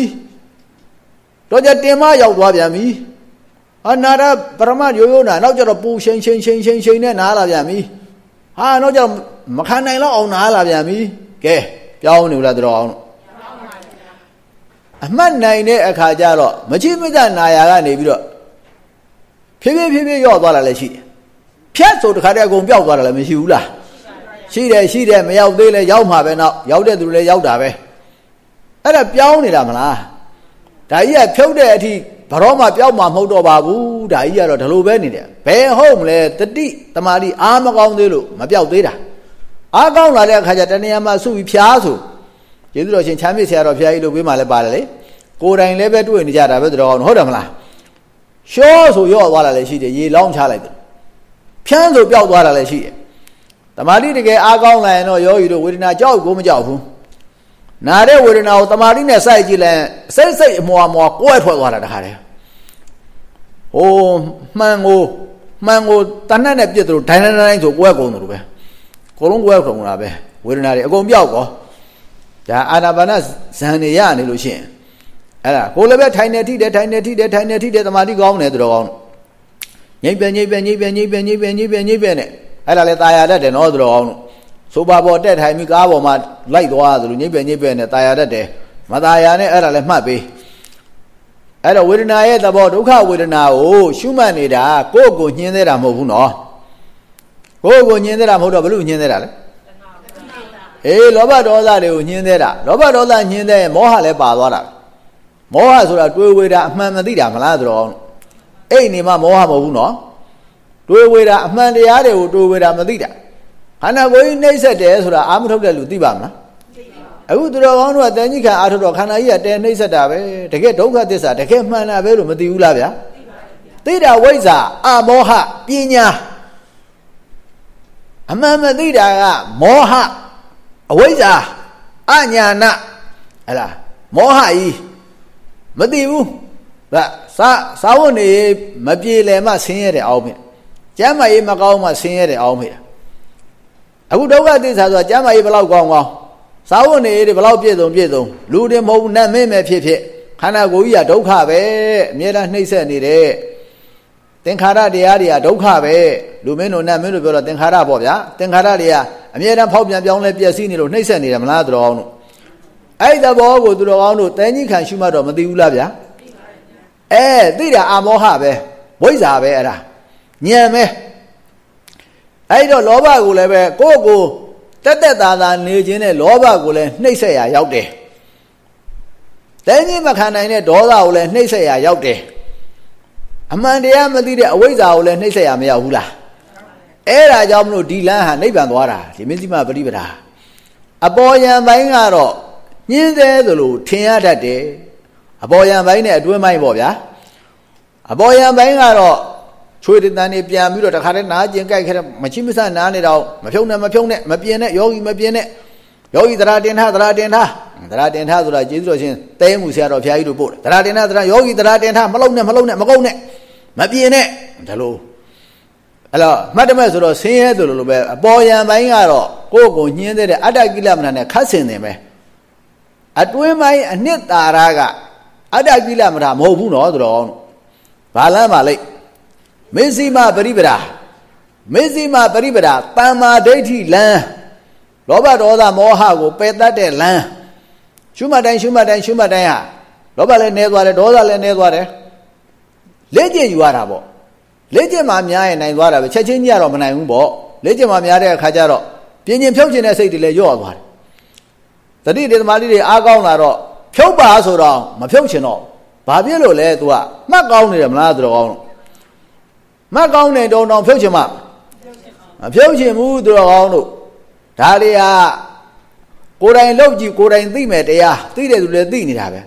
တော့ကြတင်မရောက်သွားပြန်ပြီအနာရပရမတ်ရိုးရိုးနာနောက်ကျတော့ပူရှိန်ရှိန်ရှိန်ရှိန်ရှိန်နဲ့နားလာပြန်ပြီ ဟာနောက်ကျတော့မခံနိုင်တော့အောင်နားလာပြန်ပြီကဲပြောင်းနေလားတော်အောင်အမှတ်နိုင်တဲ့အခါကျတော့မချိမကြနာယာကနေပြီးတော့ဖြည်းဖြည်းဖြည်းဖြည်းရော့သွားတာလည်းရှိတယ်ဖြတ်ဆိုတခါတည်းအကုန်ပျောက်သွားတာလည်းမရှိဘူးလားရှိတယ်ရှိတယ်မရောက်သေးလဲရောက်မှာပဲနောက်ရောက်တဲ့သူလည်းရောက်တာပဲအဲ့ဒါပြောင်းနေတာမလားဒါကြီးကဖြုတ်တဲ့အထိ ဘရောမှပျောက်မှာမဟုတ်တော့ပါဘူးဒါကြီးကတော့ဒီလိုပဲနေတယ်ဘယ်ဟုတ်မလဲတတိတမာတိအားမကောင်းသေးလို့မပျောက်သေးတာအားကောင်းလာတဲ့အခါကျတဏှာမှာစုပြီးဖြားဆိုကျေးဇူးတော်ရှင်ချမ်းမြေ့ဆရာတော်ဘုရားကြီးလို့ပြောမှလည်းပါတယ်လေကိုယ်တိုင်လည်းပဲတွေ့နေကြတာပဲတော်ဟုတ်တယ်မလားရှောဆိုရော့သွားတာလည်းရှိတယ်ရေလောင်းချလိုက်တယ်ဖြန်းဆိုပျောက်သွားတာလည်းရှိတယ်တမာတိတကယ်အားကောင်းလာရင်တော့ယောဂီတို့ဝေဒနာကြောက်ကိုမကြောက်ဘူး နာတဲ့ဝေဒနာကိုတမာတိနဲ့စိုက်ကြည့်လိုက်စိတ်စိတ်အမွာမွာကိုယ်ထွက်သွားတာတခါတည်းဟိုမှန်ကိုမှန်ကိုတဏှတ်နဲ့ပြစ်သလိုဒိုင်းဒိုင်းဒိုင်းဆိုကိုယ်ကုန်တယ်လို့ပဲကိုလုံးကိုယ်ကုန်တာပဲဝေဒနာတွေအကုန်ပြောက်ကောဒါအာနာပါနဇန်နေရနေလို့ရှိရင်အဲ့ဒါကိုလည်းပဲထိုင်နေထိတယ်ထိုင်နေထိတယ်ထိုင်နေထိတယ်တမာတိကောင်းတယ်တော်ကောင်းငိမ့်ပဲငိမ့်ပဲငိမ့်ပဲငိမ့်ပဲငိမ့်ပဲငိမ့်ပဲငိမ့်ပဲနဲ့အဲ့ဒါလည်းตายရတတ်တယ်နော်တော်ကောင်းလို့ ဆိုပါပေါ်တက်ထိုင်ပြီးကားပေါ်မှာလိုက်သွားသလိုငိမ့်ပဲငိမ့်ပဲနဲ့ตายရတတ်တယ်မตายရနဲ့အဲ့ဒါလည်းမှတ်ပေးအဲ့တော့ဝေဒနာရဲ့သဘောဒုက္ခဝေဒနာကိုရှုမှတ်နေတာကိုယ့်ကိုညှင်းသေးတာမဟုတ်ဘူးနော်ကိုယ့်ကိုညှင်းသေးတာမဟုတ်တော့ဘလို့ညှင်းသေးတာလဲအေးလောဘဒေါသတွေကိုညှင်းသေးတာလောဘဒေါသညှင်းသေးရင်မောဟလည်းပါသွားတာမောဟဆိုတာတွေးဝေတာအမှန်မသိတာမလားဆိုတော့အဲ့နေမှာမောဟမဟုတ်ဘူးနော်တွေးဝေတာအမှန်တရားတွေကိုတွေးဝေတာမသိတာ ခန္ဓာကိုယ်ကြီးနှိမ့်ဆက်တယ်ဆိုတာအာမထုတ်တဲ့လူသိပါမလားအခုသူတော်ကောင်းတို့ကတန်ကြီးခံအာထုတ်တော့ခန္ဓာကြီးကတဲနှိမ့်ဆက်တာပဲတကယ်ဒုက္ခသစ္စာတကယ်မှန်တာပဲလို့မသိဘူးလားဗျာသိတာဝိဇ္ဇာအမောဟပညာအမှန်မသိတာကမောဟအဝိဇ္ဇာအညာနာဟဲ့လားမောဟကြီးမသိဘူးဒါစာစာဝတ်နေမပြေလည်မှဆင်းရဲတယ်အောင်မေကျမ်းမာရေးမကောင်းမှဆင်းရဲတယ်အောင်မေ အခုဒုက္ခသစ္စာဆိုတာကျမ်းမာရေးဘလောက်ကောင်းကောင်းစာဝတ်နေတွေဘလောက်ပြည့်စုံပြည့်စုံလူတွေမဟုတ်ဘူးနတ်မင်းပဲဖြစ်ဖြစ်ခန္ဓာကိုယ်ကြီးကဒုက္ခပဲအမြဲတမ်းနှိမ့်ဆက်နေတယ်သင်္ခါရတရားတွေကဒုက္ခပဲလူမင်းတို့နတ်မင်းတို့ပြောတော့သင်္ခါရပေါ့ဗျာသင်္ခါရတွေကအမြဲတမ်းဖောက်ပြန်ပြောင်းလဲပျက်စီးနေလို့နှိမ့်ဆက်နေတယ်မလားသူတော်ကောင်းတို့အဲ့ဒီသဘောကိုသူတော်ကောင်းတို့တန်ကြီးခံရှုမှတ်တော့မသိဘူးလားဗျာအဲသိတာအာမောဟပဲဝိဇ္ဇာပဲအဲ့ဒါညံပဲ အဲ့တော့လောဘကိုလည်းပဲကိုယ့်ကိုတက်တက်သားသားနေခြင်းနဲ့လောဘကိုလည်းနှိပ်ဆက်ရရောက်တယ်တန်ကြီးမခံနိုင်တဲ့ဒေါသကိုလည်းနှိပ်ဆက်ရရောက်တယ်အမှန်တရားမသိတဲ့အဝိဇ္ဇာကိုလည်းနှိပ်ဆက်ရမရောက်ဘူးလားအဲ့ဒါကြောင့်မလို့ဒီလမ်းဟာနိဗ္ဗာန်သွားတာဒီမင်းစီမပရိပဒါအပေါ်ယံပိုင်းကတော့ညင်းသေးသလိုထင်ရတတ်တယ်အပေါ်ယံပိုင်းနဲ့အတွင်းပိုင်းပေါ့ဗျာအပေါ်ယံပိုင်းကတော့ ချွေတန်နေပြန်ပြီးတော့တခါတည်းနားကျင်ကြိုက်ခဲ့မချိမဆနားနေတော့မဖြုံနဲ့မဖြုံနဲ့မပြင်းနဲ့ယောဂီမပြင်းနဲ့ယောဂီသရတင်ထားသရတင်ထားသရတင်ထားဆိုတာကျေးဇူးတော်ရှင်တဲမှုဆရာတော်ဘုရားကြီးတို့ပို့တယ်သရတင်ထားသရယောဂီသရတင်ထားမလုံနဲ့မလုံနဲ့မကုန်းနဲ့မပြင်းနဲ့ဒါလို့အဲ့တော့မှတ်တမဲ့ဆိုတော့ဆင်းရဲဆိုလိုလိုပဲအပေါ်ယံပိုင်းကတော့ကိုယ့်ကိုညှင်းတဲ့အတ္တကိလမဏနဲ့ခတ်ဆင်တယ်ပဲအတွင်းပိုင်းအနှစ်သာရကအတ္တကိလမဏမဟုတ်ဘူးနော်ဆိုတော့ဘာလမ်းပါလိမ့် မေဇိမပရိပဒာမေဇိမပရိပဒာတမ္မာဒိဋ္ဌိလမ်းလောဘဒေါသမောဟကိုပယ်တတ်တဲ့လမ်းရှုမှတ်တိုင်းရှုမှတ်တိုင်းရှုမှတ်တိုင်းဟာလောဘလည်းနည်းသွားတယ်ဒေါသလည်းနည်းသွားတယ်လက်ကျင်ယူရတာပေါ့လက်ကျင်မှာများရင်နိုင်သွားတာပဲချက်ချင်းကြီးကတော့မနိုင်ဘူးပေါ့လက်ကျင်မှာများတဲ့အခါကျတော့ပြင်းပြင်းဖြုတ်ခြင်းတဲ့စိတ်တွေလည်းညော့သွားတယ်တတိတေသမားလေးတွေအားကောင်းလာတော့ဖြုတ်ပါဆိုတော့မဖြုတ်ချင်တော့ဘာဖြစ်လို့လဲ तू ကမှတ်ကောင်းနေတယ်မလားသူတော်ကောင်းလို့ မှတ်ကောင်းနေတုံတောင်ဖြုတ်ချင်မှမဖြုတ်ချင်ဘူးသူတော်ကောင်းတို့ဒါတွေကကိုယ်တိုင်လောက်ကြည့်ကိုယ်တိုင်သိမယ်တရားသိတဲ့သူလည်းသိနေတာပဲ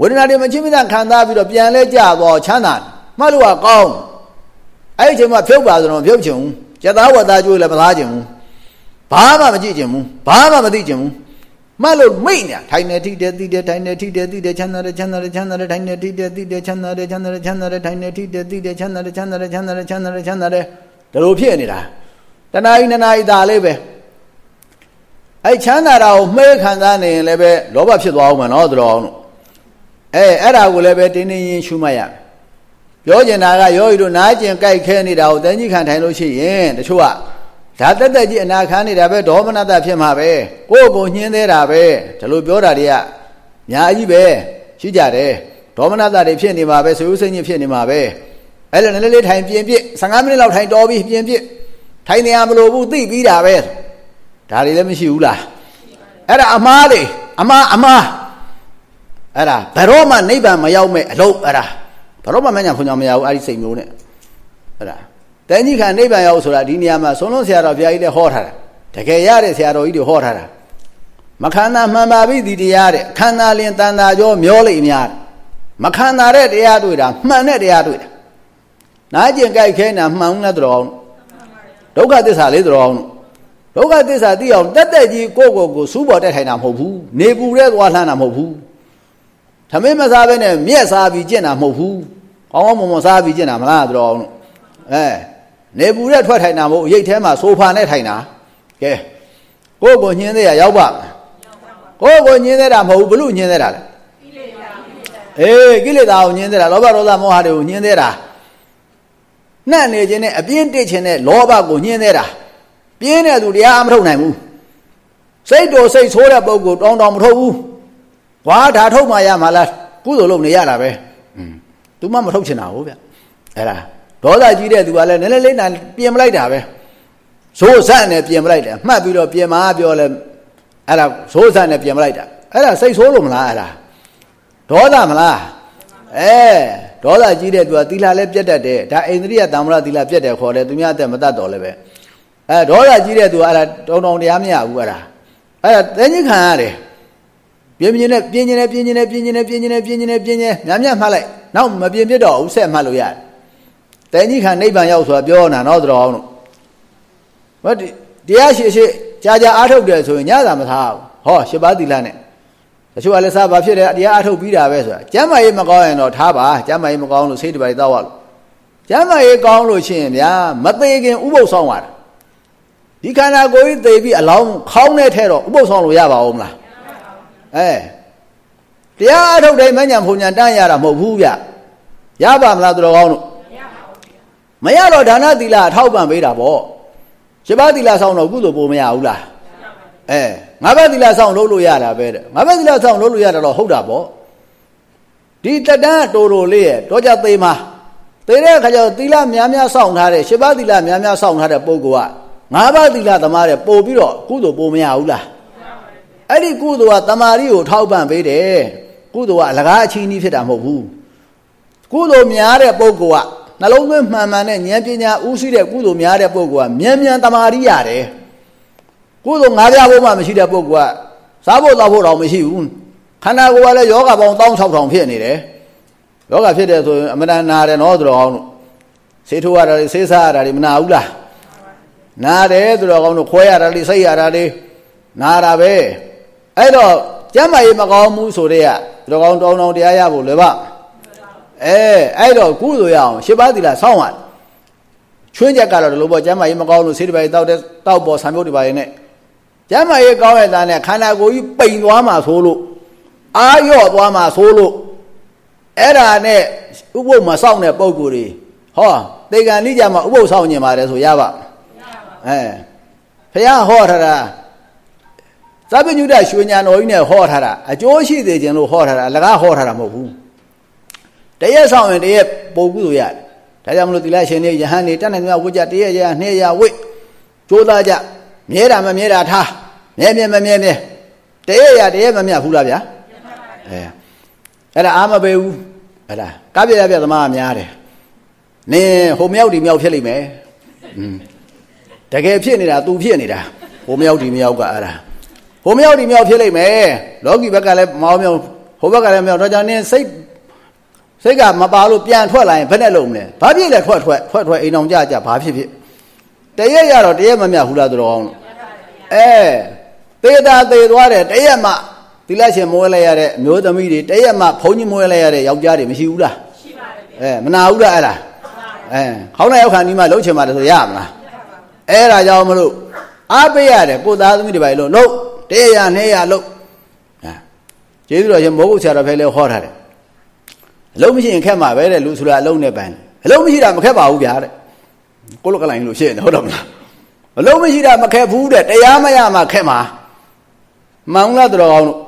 ဝေဒနာတွေမချင်းမသာခံစားပြီးတော့ပြန်လဲကြတော့ချမ်းသာမှတ်လို့ကကောင်းအဲ့ဒီအချိန်မှာဖြုတ်ပါဆိုတော့ဖြုတ်ချင်ဘူးကျက်သားဝတ်သားကျွေးလည်းမသားချင်ဘူးဘာမှမကြည့်ချင်ဘူးဘာမှမသိချင်ဘူး မှတ်လို့မိတ်နေထိုင်နေထိတယ်သိတယ်ထိုင်နေထိတယ်သိတယ်ချမ်းသာတယ်ချမ်းသာတယ်ချမ်းသာတယ်ထိုင်နေထိတယ်သိတယ်ချမ်းသာတယ်ချမ်းသာတယ်ချမ်းသာတယ်ထိုင်နေထိတယ်သိတယ်ချမ်းသာတယ်ချမ်းသာတယ်ချမ်းသာတယ်ချမ်းသာတယ်ချမ်းသာတယ်ဒါလိုဖြစ်နေတာတဏှာကြီးနနာကြီးဒါလေးပဲအဲ့ချမ်းသာတာကိုမှဲခံစားနေရင်လည်းပဲလောဘဖြစ်သွားအောင်မနော်တော်အောင်လို့အဲအဲ့ဒါကိုလည်းပဲတင်းတင်းရင်ရှုမှတ်ရပြောကျင်တာကယောဂီတို့နားကျင်ကြိုက်ခဲနေတာကိုတန်ကြီးခံထိုင်လို့ရှိရင်တချို့က ဒါတက်တက်ကြီးအနာခံနေတာပဲဒေါမနတဖြစ်မှာပဲကိုယ့်ကိုညှင်းသေးတာပဲဒီလိုပြောတာတွေကညာကြီးပဲရှိကြတယ်ဒေါမနတတွေဖြစ်နေမှာပဲဆွေဦးစိတ်ညစ်ဖြစ်နေမှာပဲအဲ့လိုနည်းလေးလေးထိုင်ပြင်ပြစ်15မိနစ်လောက်ထိုင်တော်ပြီးပြင်ပြစ်ထိုင်နေရမလို့ဘူးသိပြီးတာပဲဒါတွေလည်းမရှိဘူးလားအဲ့ဒါအမားလေအမားအမားအဲ့ဒါဘယ်တော့မှနိဗ္ဗာန်မရောက်မဲ့အလုံးအဲ့ဒါဘယ်တော့မှမညာဖွညာမရဘူးအဲ့ဒီစိတ်မျိုးနဲ့အဲ့ဒါ တန်ကြီးခံနိဗ္ဗာန်ရောက်ဆိုတာဒီနေရာမှာဆုံးလုံးဆရာတော်ဘုရားကြီးလည်းဟောထားတာတကယ်ရတဲ့ဆရာတော်ကြီးတွေဟောထားတာမခန္ဓာမှန်ပါပြီဒီတရားတဲ့ခန္ဓာလင်တန်တာကြောမျောလိမ့်များမခန္ဓာတဲ့တရားတွေ့တာမှန်တဲ့တရားတွေ့တာနားကျင်ကြိုက်ခဲနာမှန်ဦးနဲ့တော်အောင်ဒုက္ခသစ္စာလေးတော်အောင်ဒုက္ခသစ္စာသိအောင်တက်တက်ကြီးကိုယ့်ကိုယ်ကိုစူးပေါ်တက်ထိုင်တာမဟုတ်ဘူးနေပူတဲ့သွားလှမ်းတာမဟုတ်ဘူးသမင်းမစားဘဲနဲ့မြက်စားပြီးကျင့်တာမဟုတ်ဘူးကောင်းကောင်းမွန်မွန်စားပြီးကျင့်တာမလားတော်အောင်အဲ နေပူတဲ့ထွက်ထိုင်တာမဟုတ်ရိတ်ထဲမှာဆိုဖာနဲ့ထိုင်တာကဲကိုယ့်ကိုညှင်းသေးရရောက်ပါကိုယ့်ကိုညှင်းသေးတာမဟုတ်ဘူးဘလို့ညှင်းသေးတာလဲအေးကိလေသာကိုညှင်းသေးတာလောဘဒေါသမောဟတွေကိုညှင်းသေးတာနှံ့နေခြင်းနဲ့အပြင်းတစ်ခြင်းနဲ့လောဘကိုညှင်းသေးတာပြင်းတဲ့သူတရားမထုတ်နိုင်ဘူးစိတ်တော်စိတ်ဆိုးတဲ့ပုဂ္ဂိုလ်တောင်းတောင်းမထုတ်ဘူး။ဘာဒါထုတ်မှရမှာလားကုသိုလ်လုပ်နေရတာပဲ။อืม तू မှမထုတ်ချင်တာဟုတ်ဗျ။အဲ့ဒါ ဒေါသကြီးတဲ့သူကလည်းနည်းနည်းလေးနိုင်ပြင်မလိုက်တာပဲ။ဇိုးဆန့်နဲ့ပြင်မလိုက်တယ်။မှတ်ပြီးတော့ပြင်မာပြောလဲအဲ့ဒါဇိုးဆန့်နဲ့ပြင်မလိုက်တာ။အဲ့ဒါစိတ်ဆိုးလို့မလားအဲ့ဒါ။ဒေါသမလား။အဲဒေါသကြီးတဲ့သူကသီလလည်းပြတ်တတ်တယ်။ဒါအိန္ဒြိယတမ္မရသီလပြတ်တယ်ခေါ်တယ်။သူများအသက်မတတ်တော်လည်းပဲ။အဲဒေါသကြီးတဲ့သူကအဲ့ဒါတုံတုံတရားမရဘူးအဲ့ဒါ။အဲ့ဒါသိဉ္ဇခံရတယ်။ပြင်းပြင်းနဲ့ပြင်းပြင်းနဲ့ပြင်းပြင်းနဲ့ပြင်းပြင်းနဲ့ပြင်းပြင်းနဲ့ပြင်းပြင်းနဲ့ပြင်းပြင်းများများမှတ်လိုက်နောက်မပြင်းပြတော့ဘူးဆက်မှတ်လို့ရတယ် တဲကြီးခံနိဗ္ဗာန်ရောက်ဆိုတာပြောနာတော့တော်အောင်လို့ဟောတရားရှိရှိကြာကြာအားထုတ်တယ်ဆိုရင်ညသာမထားဘူးဟောရှစ်ပါးသီလနဲ့တချို့ကလည်းစားဘာဖြစ်တယ်တရားအားထုတ်ပြီးတာပဲဆိုတာကျမ်းမာရေးမကောင်းရင်တော့ထားပါကျမ်းမာရေးမကောင်းလို့စိတ်တပါးတောက်ရလို့ကျမ်းမာရေးကောင်းလို့ရှိရင်ဗျာမသေးခင်ဥပုပ်ဆောင်ရတာဒီခန္ဓာကိုယ်ကြီးသေပြီးအလောင်းခေါင်းနဲ့ထဲတော့ဥပုပ်ဆောင်လို့ရပါဦးမလားအဲတရားအထုတ်တိုင်းမညံဖုန်ညာတန်းရတာမဟုတ်ဘူးဗျရပါမလားသူတော်ကောင်းတို့ မရတော့ဒါနသီလအထောက်ပံ့ပေးတာပေါ့ရှင်းပါသီလဆောင်တော့ကုသိုလ်ပိုမရဘူးလားအဲငါးဘက်သီလဆောင်လုပ်လို့ရတာပဲတဲ့ငါးဘက်သီလဆောင်လုပ်လို့ရတာတော့ဟုတ်တာပေါ့ဒီတတန်းတိုးတိုးလေးရဲ့တော့ကြသေးမှာသေးတဲ့အခါကျတော့သီလများများဆောင်ထားတဲ့ရှင်းပါသီလများများဆောင်ထားတဲ့ပုဂ္ဂိုလ်ကငါးပါးသီလသမားတဲ့ပို့ပြီးတော့ကုသိုလ်ပိုမရဘူးလားအဲ့ဒီကုသိုလ်ကတမာရီကိုထောက်ပံ့ပေးတယ်ကုသိုလ်ကအလကားအချင်းကြီးဖြစ်တာမဟုတ်ဘူးကုသိုလ်များတဲ့ပုဂ္ဂိုလ်က နှလုံးသွင်းမှန်မှန်နဲ့ဉာဏ်ပညာဥရှိတဲ့ကုသိုလ်များတဲ့ပုဂ္ဂိုလ်ကမြန်မြန်တမာရီရတယ်ကုသိုလ်ငါးပြားဖို့မှမရှိတဲ့ပုဂ္ဂိုလ်ကစားဖို့တောက်ဖို့တော့မရှိဘူးခန္ဓာကိုယ်ကလည်းယောဂပေါင်း16000ဖြစ်နေတယ်ယောဂဖြစ်တယ်ဆိုရင်အမတန်နာတယ်နော်သူတော်ကောင်းတို့ဆေးထိုးရတာတွေဆေးစားရတာတွေမနာဘူးလားနာတယ်သူတော်ကောင်းတို့ခွဲရတာတွေစိတ်ရတာတွေနာတာပဲအဲ့တော့ကျမ်းမာရေးမကောင်းဘူးဆိုတဲ့ကဒီကောင်တောင်းတောင်းတရားရဖို့လွယ်ပါ အဲအဲ့တော့ကုသိုလ်ရအောင်ရှစ်ပါးသီလဆောင်းရချွင်းချက်ကတော့ဒီလိုပေါ့ကျမ်းမာရေးမကောင်းလို့ဆေးတပိုင်တောက်တဲ့တောက်ပေါ်ဆံပြုတ်တပိုင်နဲ့ကျမ်းမာရေးကောင်းတဲ့သားနဲ့ခန္ဓာကိုယ်ကြီးပိန်သွားမှဆိုလို့အာရော့သွားမှဆိုလို့အဲ့ဒါနဲ့ဥပုပ်မဆောင်းတဲ့ပုံကိုယ်တွေဟောတေကံလိကြမှာဥပုပ်ဆောင်းညင်ပါတယ်ဆိုရပါအဲဖះဟောထားတာသဗ္ဗညုတရွှေညာတော်ကြီးနဲ့ဟောထားတာအကျိုးရှိသေးခြင်းလို့ဟောထားတာအလကားဟောထားတာမဟုတ်ဘူး တရက်ဆောင်ရင်တရက်ပုံကုသိုလ်ရတယ်ဒါကြောင့်မလို့သီလရှင်တွေယဟန်တွေတတ်နိုင်မြတ်ဝိကြတရက်ရနှစ်ရဝိကြိုးစားကြမြဲတာမမြဲတာထားမြဲမြဲမမြဲမြဲတရက်ရတရက်မမြတ်ဘူးလားဗျာအဲအဲ့ဒါအာမပေးဘူးအဲ့ဒါကပြရပြသမားများတယ်နင်းဟိုမြောက်ဒီမြောက်ဖြစ်လိမ့်မယ်อืม တကယ်ဖြစ်နေတာ तू ဖြစ်နေတာဟိုမရောက်ဒီမရောက်ကအဲ့ဒါဟိုမရောက်ဒီမရောက်ဖြစ်လိမ့်မယ်လောကီဘက်ကလည်းမောင်းမြောင်းဟိုဘက်ကလည်းမရောက်တော့ကြောင့်နင်းစိတ် စိတ်ကမပါလို့ပြန်ထွက်လာရင်ဘယ်နဲ့လုံးမလဲဘာဖြစ်လဲထွက်ထွက်ထွက်ထွက်အိမ်အောင်ကြကြဘာဖြစ်ဖြစ်တရက်ရတော့တရက်မမြတ်ဘူးလားသူတော်အောင်အဲသေတာသေသွားတယ်တရက်မှသီလရှင်မွေးလိုက်ရတဲ့အမျိုးသမီးတွေတရက်မှဘုန်းကြီးမွေးလိုက်ရတဲ့ယောက်ျားတွေမရှိဘူးလားရှိပါတယ်အဲမနာဘူးလားအဲ့ဒါအဲခေါင်းနဲ့ရောက်ခါနီးမှလှုပ်ချင်ပါတယ်ဆိုရမလားအဲ့ဒါကြောင့်မလို့အားပေးရတယ်ကိုသားသမီးတွေပါလို့လှုပ်တရက်ရနှစ်ရလှုပ်ဟာကျေးဇူးတော်ရှင်မိုးကုတ်ဆရာတော်ဖဲလဲဟောထားတယ် အလုံးမရှိရင်ခက်မှာပဲတဲ့လူဆိုတာအလုံးနဲ့ပန်းအလုံးမရှိတာမခက်ပါဘူးဗျာတဲ့ကိုလိုကလိုင်းလို့ရှင်းတယ်ဟုတ်တယ်မလားအလုံးမရှိတာမခက်ဘူးတဲ့တရားမရမှခက်မှာမှန်လားတော်ကောင်းလို့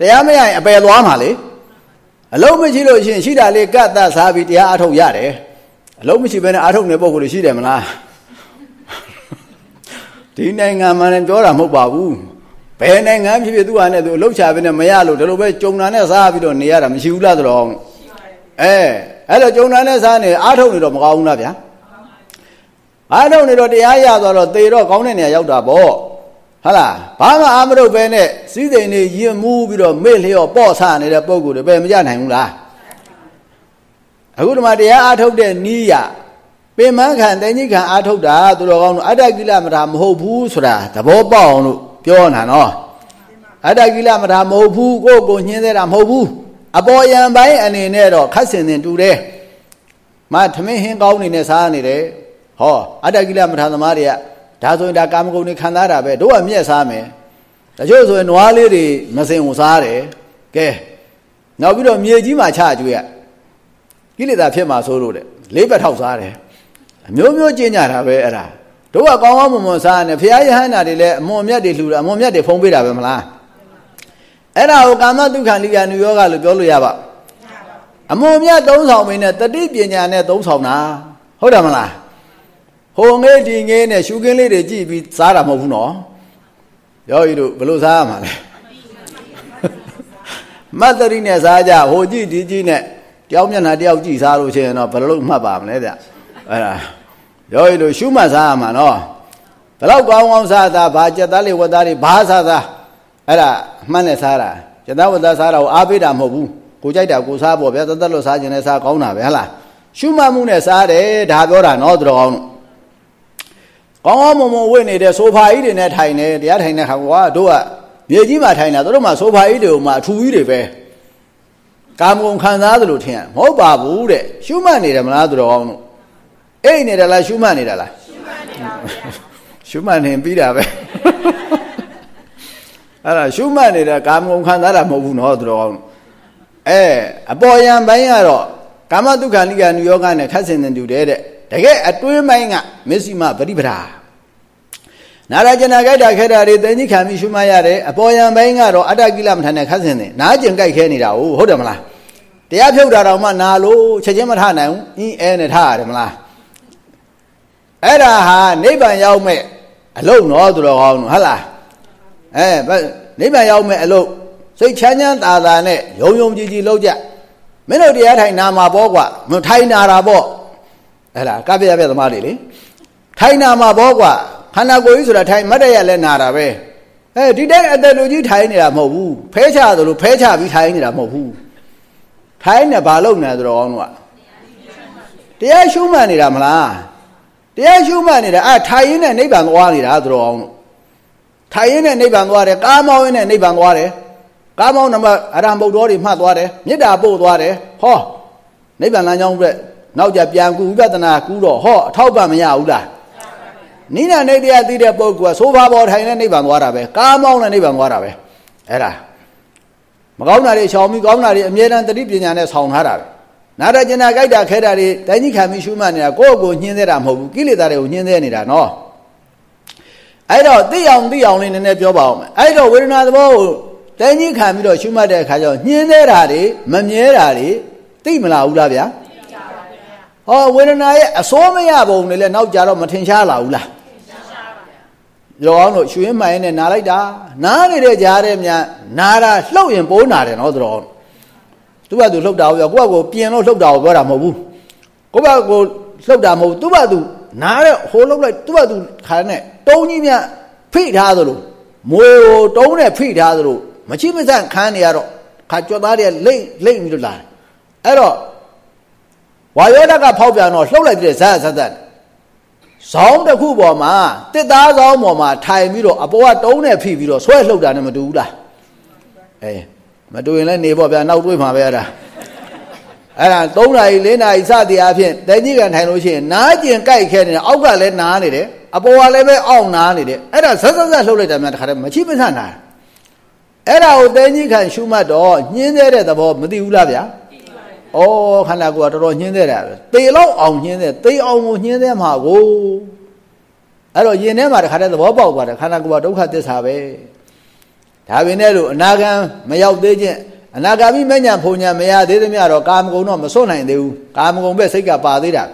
တရားမရရင်အပယ်သွားမှာလေအလုံးမရှိလို့ရှိရင်ရှိတာလေးကတ်သစားပြီးတရားအထုတ်ရတယ်အလုံးမရှိဘဲနဲ့အထုတ်နေပုံကိုရှိတယ်မလားဒီနိုင်ငံမှာလည်းပြောတာမဟုတ်ပါဘူး ဘယ်နိုင်ငံဖြစ်ဖြစ်သူ့ဟာနဲ့သူအလုတ်ချပဲနဲ့မရလို့ဒီလိုပဲကြုံတာနဲ့စားပြီးတော့နေရတာမရှိဘူးလားဆိုတော့အဲအဲ့လိုကြုံတာနဲ့စားနေအားထုတ်နေတော့မကောင်းဘူးလားဗျာအားထုတ်နေတော့တရားရသွားတော့သေတော့ကောင်းတဲ့နေရာရောက်တာပေါ့ဟုတ်လားဘာမှအာမထုတ်ပဲနဲ့စီးစိမ်နေရင်မူးပြီးတော့မေ့လျော့ပေါ့ဆနေတဲ့ပုံကိုယ်တွေပဲမကြနိုင်ဘူးလားအခုဒီမှာတရားအားထုတ်တဲ့နီးရပင်မခံတန်ကြီးခံအားထုတ်တာသူတော်ကောင်းတို့အတ္တကိလမထာမဟုတ်ဘူးဆိုတာသဘောပေါက်အောင်လို့ ပြောနေတာနော်အတ္တကိလမထာမဟုတ်ဘူးကိုယ့်ကိုညှင်းသေးတာမဟုတ်ဘူးအပေါ်ယံပိုင်းအနေနဲ့တော့ခတ်စင်တင်တူတယ်မထမင်းဟင်းကောင်းနေနဲ့စားနေတယ်ဟောအတ္တကိလမထာသမားတွေကဒါဆိုရင်ဒါကာမဂုဏ်တွေခံစားတာပဲတို့ကမြက်စားမယ်တချို့ဆိုရင်နွားလေးတွေမစင်ကိုစားတယ်ကဲနောက်ပြီးတော့မြေကြီးမှာချကျွေးရကိလေသာဖြစ်မှာဆိုလို့တဲ့လေးဘက်ထောက်စားတယ်အမျိုးမျိုးကျင့်ကြတာပဲအဲ့ဒါ တို့ကကောင်းကောင်းမွန်မွန်စားနေဖရာယဟန္တာတွေလည်းအမွန်မြတ်တွေလှူတာအမွန်မြတ်တွေဖုံးပေးတာပဲမလားအဲ့ဒါကိုကာမတုခံလိယနုယောဂလို့ပြောလို့ရပါအမွန်မြတ်သုံးဆောင်မင်းနဲ့တတိပညာနဲ့သုံးဆောင်တာဟုတ်တယ်မလားဟိုငေးဒီငေးနဲ့ရှုခင်းလေးတွေကြည့်ပြီးစားတာမဟုတ်ဘူးနော်ယောဂီတို့ဘယ်လိုစားရမှာလဲမတ်တရိနဲ့စားကြဟိုကြည့်ဒီကြည့်နဲ့တယောက်မျက်နှာတယောက်ကြည့်စားလို့ရှိရင်တော့ဘယ်လိုမှတ်ပါမလဲဗျအဲ့ဒါ ယောဂီတို့ရှုမှတ်စားရမှာနော်ဘယ်တော့ကောင်းကောင်းစားတာဘာကြက်သားလေးဝတ်သားလေးဘာစားသားအဲ့ဒါမှတ်နဲ့စားတာကြက်သားဝတ်သားစားတာကိုအားပေးတာမဟုတ်ဘူးကိုကြိုက်တာကိုစားပေါ့ဗျာတသက်လို့စားခြင်းနဲ့စားကောင်းတာပဲဟလားရှုမှတ်မှုနဲ့စားတယ်ဒါပြောတာနော်သူတော်ကောင်းတို့ကောင်းကောင်းမွန်မွန်ဝိနေတဲ့ဆိုဖာကြီးတွေနဲ့ထိုင်နေတရားထိုင်တဲ့ခါကွာတို့ကမြေကြီးမှာထိုင်တာတို့မှဆိုဖာကြီးတွေကိုမှအထူကြီးတွေပဲကာမဂုဏ်ခံစားသလိုထင်ရမဟုတ်ပါဘူးတဲ့ရှုမှတ်နေတယ်မလားသူတော်ကောင်းတို့ အိတ်နေတယ်လားရှုမှတ်နေတာလားရှုမှတ်နေတာပါရှုမှတ်နေပြီးတာပဲအဲ့ဒါရှုမှတ်နေတာကာမဂုဏ်ခံစားတာမဟုတ်ဘူးနော်သူတော်ကောင်းအဲအပေါ်ယံပိုင်းကတော့ကာမတုခဏိကနုယောဂနဲ့ခတ်စင်တဲ့တူတဲ့တကယ်အတွင်းပိုင်းကမစ္စည်းမပရိပဒါနာရကျနာကြိုက်တာခဲတာတွေတန်ကြီးခံပြီးရှုမှတ်ရတယ်အပေါ်ယံပိုင်းကတော့အတ္တကိလမထန်တဲ့ခတ်စင်တဲ့နားကျင်ကြိုက်ခဲနေတာဟုတ်ဟုတ်တယ်မလားတရားဖြုတ်တာတော့မှနာလို့ချက်ချင်းမထနိုင်ဘူးအင်းအဲနဲ့ထရတယ်မလား အဲ့ဒါဟာနိဗ္ဗာန်ရောက်မဲ့အလုံးတော့သူတော်ကောင်းဟုတ်လားအဲနိဗ္ဗာန်ရောက်မဲ့အလုံးစိတ်ချမ်းချမ်းသာသာနဲ့ယုံယုံကြည်ကြည်လုပ်ကြမင်းတို့တရားထိုင်နာမှာပေါ့ကွာမထိုင်နာတာပေါ့ဟဲ့လားကပြရပြသမားတွေလေထိုင်နာမှာပေါ့ကွာခန္ဓာကိုယ်ကြီးဆိုတာထိုင်မတ်တရလဲနာတာပဲအဲဒီတဲ့အသက်လူကြီးထိုင်နေတာမဟုတ်ဘူးဖဲချသလိုဖဲချပြီးထိုင်နေတာမဟုတ်ဘူးထိုင်နေဘာလုပ်နေဆိုတော့ကောင်းတော့တရားရှုမှတ်နေတာမလား တရားရှုမှတ်နေတာအဲထိုင်ရင်းနဲ့နိဗ္ဗာန်သွားနေတာဆိုတော့အောင်လို့ထိုင်ရင်းနဲ့နိဗ္ဗာန်သွားတယ်ကားမောင်းရင်းနဲ့နိဗ္ဗာန်သွားတယ်ကားမောင်းနံပါတ်အရဟံဗုဒ္ဓတွေမှတ်သွားတယ်မေတ္တာပို့သွားတယ်ဟောနိဗ္ဗာန်လမ်းကြောင်းအတွက်နောက်ကြပြန်ကူဝိပဿနာကူတော့ဟောအထောက်ပံ့မရဘူးလားနိဒာနေတရားသိတဲ့ပုဂ္ဂိုလ်ကသိုးဖာပေါ်ထိုင်တဲ့နိဗ္ဗာန်သွားတာပဲကားမောင်းတဲ့နိဗ္ဗာန်သွားတာပဲအဲ့ဒါမကောင်းတာတွေရှောင်ပြီးကောင်းတာတွေအမြဲတမ်းတတိပညာနဲ့ဆောင်ထားတာပဲ နာရကျင်နာကြိုက်တာခဲတာတွေတိုင်းကြီးခံပြီးရှုမှတ်နေတာကိုယ့်ကိုညှင်းသေးတာမဟုတ်ဘူးကိလေသာတွေကိုညှင်းသေးနေတာနော်အဲ့တော့သိအောင်သိအောင်လေးနည်းနည်းပြောပါအောင်မယ်အဲ့တော့ဝေဒနာသဘောကိုတိုင်းကြီးခံပြီးတော့ရှုမှတ်တဲ့အခါကျတော့ညှင်းသေးတာတွေမမြဲတာတွေသိမလားဘူးလားဗျာဟောဝေဒနာရဲ့အစိုးမရပုံတွေလည်းနောက်ကြတော့မထင်ရှားလာဘူးလားရောအောင်လို့ရွှေမှန်နဲ့နားလိုက်တာနားနေတဲ့ကြားထဲများနားတာလှုပ်ရင်ပိုးနာတယ်နော်သတော် သူ့ဘသူလှုပ်တာကိုပြောကိုယ့်ဘကိုပြင်လို့လှုပ်တာကိုပြောတာမဟုတ်ဘူးကိုယ့်ဘကိုလှုပ်တာမဟုတ်သူ့ဘသူနားတဲ့ဟိုလောက်လိုက်သူ့ဘာသူခါနဲ့တုံးကြီးမြဖိထားသလိုမွေကိုတုံးနဲ့ဖိထားသလိုမချိမဆန့်ခန်းနေရတော့ခါကြွသားတွေလိမ့်လိမ့်ပြီးတော့လာအဲ့တော့ဝါယောဓာတ်ကဖောက်ပြန်တော့လှုပ်လိုက်တဲ့ဇာတ်ဇတ်ဇတ်ဇောင်းတစ်ခုပေါ်မှာတစ်သားဇောင်းပေါ်မှာထိုင်ပြီးတော့အပေါ်ကတုံးနဲ့ဖိပြီးတော့ဆွဲလှုပ်တာနဲ့မတူဘူးလားအေး မတူရင်လည်းနေပေါ့ဗျာနောက်တွေးမှာပဲအဲ့ဒါအဲ့ဒါ3နာရီ4နာရီစသည်အဖြစ်တဲကြီးကန်ထိုင်လို့ရှိရင်နားကျင်ကြိုက်ခဲနေတယ်အောက်ကလည်းနားနေတယ်အပေါ်ကလည်းပဲအောင့်နားနေတယ်အဲ့ဒါဆက်ဆက်ဆက်လှုပ်လိုက်တယ်များတခါတည်းမချိမဆန့်နာအဲ့ဒါကိုတဲကြီးခံရှုမှတ်တော့ညင်းသေးတဲ့သဘောမသိဘူးလားဗျာဩခန္ဓာကိုယ်ကတော်တော်ညင်းသေးတာပဲသေလောက်အောင်ညင်းသေးသေအောင်ကိုညင်းသေးမှာကိုအဲ့တော့ယင်ထဲမှာတခါတည်းသဘောပေါက်သွားတယ်ခန္ဓာကိုယ်ကဒုက္ခသစ္စာပဲ ဒါပင်နဲ့လို့အနာဂံမရောက်သေးခြင်းအနာဂါမိမညံဖုန်ညံမရသေးသမျှတော့ကာမဂုဏ်တော့မစွန့်နိုင်သေးဘူးကာမဂုဏ်ပဲစိတ်ကပါသေးတာ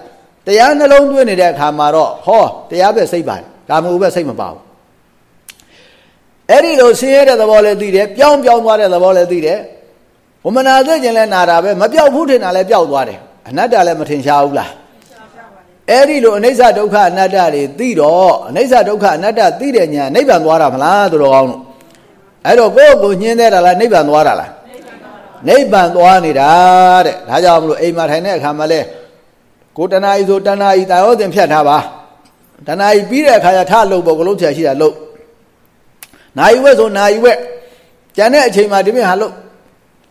တရားနှလုံးသွင်းနေတဲ့အခါမှာတော့ဟောတရားပဲစိတ်ပါတယ်ကာမဂုဏ်ပဲစိတ်မပါဘူးအဲ့ဒီလိုဆင်းရဲတဲ့သဘောလည်းသိတယ်ပြောင်းပြောင်းသွားတဲ့သဘောလည်းသိတယ်ဝမနာသိခြင်းလည်းနာတာပဲမပြောက်ဘူးထင်တာလည်းပြောက်သွားတယ်အနတ္တလည်းမထင်ရှားဘူးလားအဲ့ဒီလိုအနိစ္စဒုက္ခအနတ္တတွေသိတော့အနိစ္စဒုက္ခအနတ္တသိတဲ့ညာနိဗ္ဗာန်သွားတာမလားသူတော်ကောင်းတို့ အဲ့တော့ကိုယ့်ကိုညှင်းသေးတာလားနိဗ္ဗာန်သွားတာလားနိဗ္ဗာန်သွားနေတာတဲ့ဒါကြောင့်မလို့အိမ်မှာထိုင်တဲ့အခါမှာလဲကိုတဏှာကြီးဆိုတဏှာကြီးတာရောတင်ဖြတ်ထားပါတဏှာကြီးပြီးတဲ့အခါကျထလို့ပေါ့ကလုံးချာရှိတာလို့နာယီဝက်ဆိုနာယီဝက်ကျန်တဲ့အချိန်မှာဒီပြင်ဟာလို့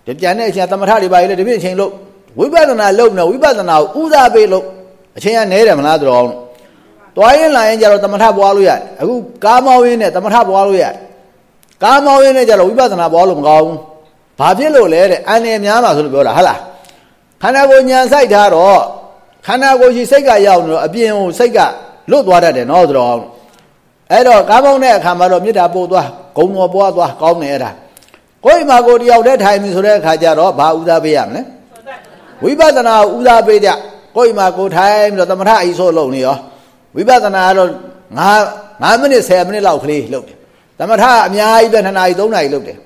ဒီကျန်တဲ့အချိန်သမထတွေပါလေဒီပြင်အချိန်လို့ဝိပဿနာလုပ်နေဝိပဿနာကိုဦးစားပေးလို့အချိန်ကနဲတယ်မလားတော်အောင်တွားရင်လာရင်ကျတော့သမထပွားလို့ရတယ်အခုကားမောင်းရင်းနဲ့သမထပွားလို့ရတယ် ကားမောင်းရင်းနဲ့ကျတော့ဝိပဿနာပွားလို့မကောင်းဘူးဘာဖြစ်လို့လဲတဲ့အန်ရများပါဆိုလို့ပြောတာဟုတ်လားခန္ဓာကိုယ်ညာဆိုင်ထားတော့ခန္ဓာကိုယ်ရှိစိတ်ကရောက်နေတော့အပြင်ကိုစိတ်ကလွတ်သွားတတ်တယ်နော်ဆိုတော့အဲ့တော့ကားမောင်းတဲ့အခါမှာတော့မေတ္တာပို့သွားဂုံတော်ပွားသွားကောင်းတယ်အဲ့ဒါကိုယ်မှာကိုယ်တယောက်တည်းထိုင်ပြီဆိုတဲ့အခါကျတော့ဘာဥသာပေးရမလဲဝိပဿနာဥသာပေးကြကိုယ်မှာကိုယ်ထိုင်ပြီးတော့သမထအိဆိုးလုပ်နေရောဝိပဿနာကတော့9 9မိနစ်10မိနစ်လောက်ကလေးလုပ်တယ် သမထအများကြီးပဲ2နာရီ3နာရီလုပ်တယ်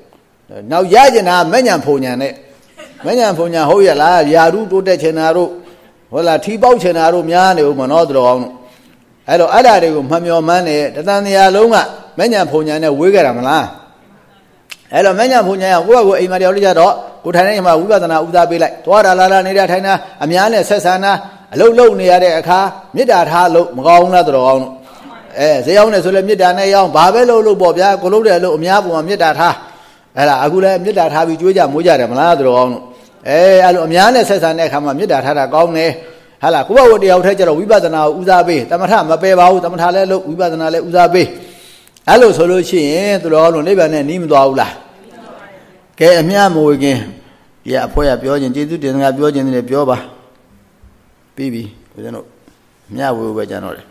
နောက်ရကျင်တာမညံဖုန်ညာနဲ့မညံဖုန်ညာဟုတ်ရလားယာရုတိုးတက်ချင်တာတို့ဟုတ်လားထီပေါက်ချင်တာတို့များနေဦးမနော်တော်အောင်တို့အဲ့တော့အဲ့ဓာတွေကိုမှမျောမှန်းနေတသံတရားလုံးကမညံဖုန်ညာနဲ့ဝေးကြတာမလားအဲ့တော့မညံဖုန်ညာကကိုယ့်ကိုအိမ်မှာတယောက်လေးကြတော့ကိုထိုင်နေမှာဝိပဿနာဥသာပေးလိုက်သွားတာလာလာနေတာထိုင်တာအများနဲ့ဆက်ဆံတာအလုတ်လုတ်နေရတဲ့အခါမေတ္တာထားလို့မကောင်းလားတော်အောင်တို့ အဲဈေးရောက်နေဆိုလဲမေတ္တာနဲ့ရောက်ဘာပဲလုပ်လို့ပေါ့ဗျာကိုလို့တယ်လို့အများပုံမှာမေတ္တာထားအဲ့ဒါအခုလည်းမေတ္တာထားပြီးကြွေးကြမိုးကြတယ်မလားသူတော်ကောင်းတို့အဲအဲ့လိုအများနဲ့ဆက်ဆံတဲ့အခါမှာမေတ္တာထားတာကောင်းတယ်ဟာလားကိုယ့်ဘဝတယောက်တည်းကျတော့ဝိပဿနာကိုဦးစားပေးတမထမပယ်ပါဘူးတမထလည်းလို့ဝိပဿနာလည်းဦးစားပေးအဲ့လိုဆိုလို့ရှိရင်သူတော်ကောင်းတို့နိဗ္ဗာန်နဲ့နီးမသွားဘူးလားကဲအမြမဝေခင်ဒီအဖွဲရပြောခြင်းကျေးဇူးတင်ငါပြောခြင်းတွေပြောပါပြီးပြီဦးဇင်းတို့မြဝေပဲကြတော့တယ်